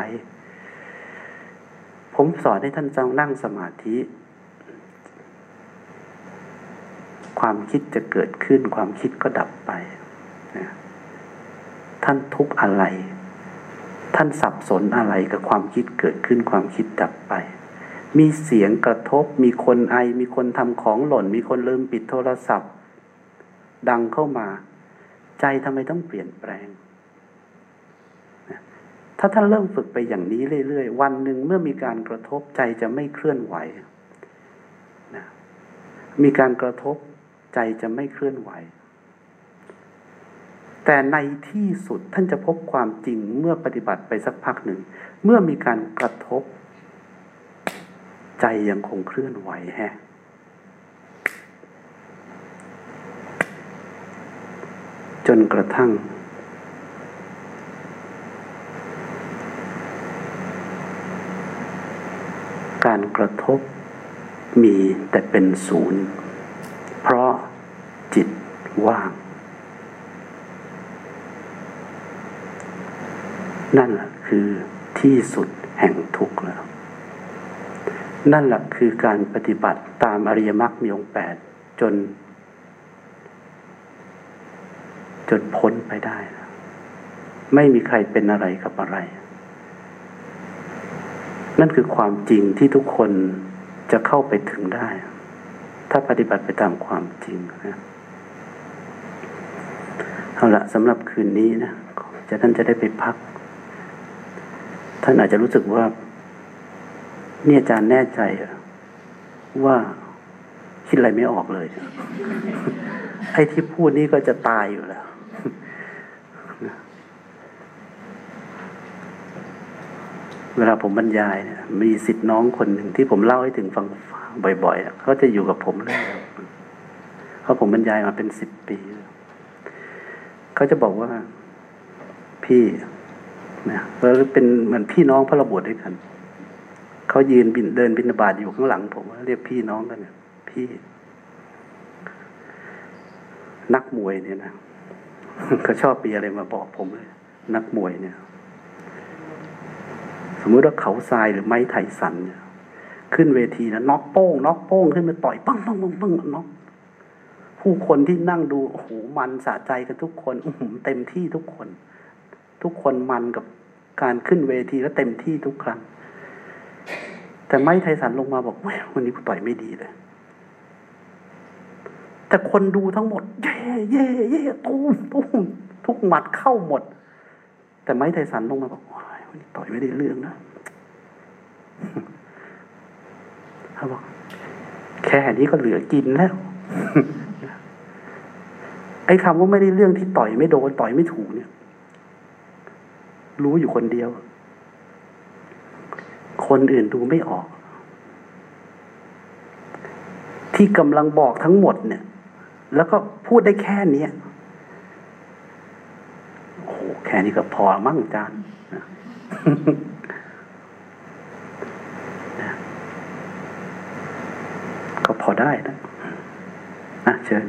ผมสอนให้ท่านจ้องนั่งสมาธิ ความคิดจะเกิดขึ้น ความคิดก็ดับไปนะท่านทุกข์อะไร ท่านสับสนอะไรกับความคิดเกิดขึ้น ความคิดดับไป มีเสียงกระทบ มีคนไอ มีคนทำของหล่น มีคนลืมปิดโทรศัพท์ ดังเข้ามา ใจทำไมต้องเปลี่ยนแปลง ถ้าท่านเริ่มฝึกไปอย่างนี้เรื่อยๆ วันหนึ่งเมื่อมีการกระทบใจจะไม่เคลื่อนไหวนะมีการกระทบใจจะไม่เคลื่อนไหว แต่ในที่สุดท่านจะพบความจริงเมื่อปฏิบัติไปสักพักหนึ่ง เมื่อมีการกระทบ ใจยังคงเคลื่อนไหวแฮะจนกระทั่ง การกระทบมีแต่เป็นศูนย์ เพราะจิตว่าง นั่นแหละคือที่สุดแห่งทุกข์แล้ว นั่นแหละคือการปฏิบัติตามอริยมรรคมีองค์แปดจน จนพ้นไปได้ ไม่มีใครเป็นอะไรกับอะไร นั่นคือความจริงที่ทุกคนจะเข้าไปถึงได้ ถ้าปฏิบัติไปตามความจริงนะเอาละสำหรับคืนนี้นะจะท่านจะได้ไปพัก ท่านอาจจะรู้สึกว่า เนี่ยอาจารย์แน่ใจว่าคิดอะไรไม่ออกเลย ไอ้ที่พูดนี่ก็จะตายอยู่แล้ว เวลาผมบรรยายเนี่ยมีสิทธิ์น้องคนหนึ่งที่ผมเล่าให้ถึงฟังบ่อยๆเขาจะอยู่กับผมเลยเพราะผมบรรยายมาเป็นสิบปีเขาจะบอกว่าพี่นะเราเป็นเหมือนพี่น้องพระระบวชด้วยกันเขายืนบินเดินบินบาตอยู่ข้างหลัง ผมเรียกพี่น้องกันเนี่ยพี่ นักมวยเนี่ยนะเขาชอบมีอะไรมาบอกผมเลยนักมวยเนี่ย สมมุติว่าเขาทรายหรือไม้ไทสันขึ้นเวทีนะน็อกโป้งน็อกโป้งขึ้นมาต่อยปังปังปังปังน็อกผู้คนที่นั่งดูโอ้โหมันสะใจกันทุกคนอื้อหือเต็มที่ทุกคน ทุกคนมันกับการขึ้นเวทีแล้วเต็มที่ทุกครั้ง แต่ไม้ไทสันลงมาบอกแหมวันนี้กูต่อยไม่ดีเลยแต่คนดูทั้งหมด เย่เย่เย่ตูมตูมทุกหมัดเข้าหมด แต่ไม้ไทสันลงมาบอกวันนี้ ต่อยไม่ได้เรื่องนะเขาบอกแค่นี้ก็เหลือกินแล้ว ไอ้คำว่าไม่ได้เรื่องที่ต่อยไม่โดนต่อยไม่ถูกเนี่ย รู้อยู่คนเดียว คนอื่นดูไม่ออก ที่กำลังบอกทั้งหมดเนี่ย แล้วก็พูดได้แค่นี้โอ้โหแค่นี้ก็พอมั่งจาน ก็พอได้นะอะเชิญ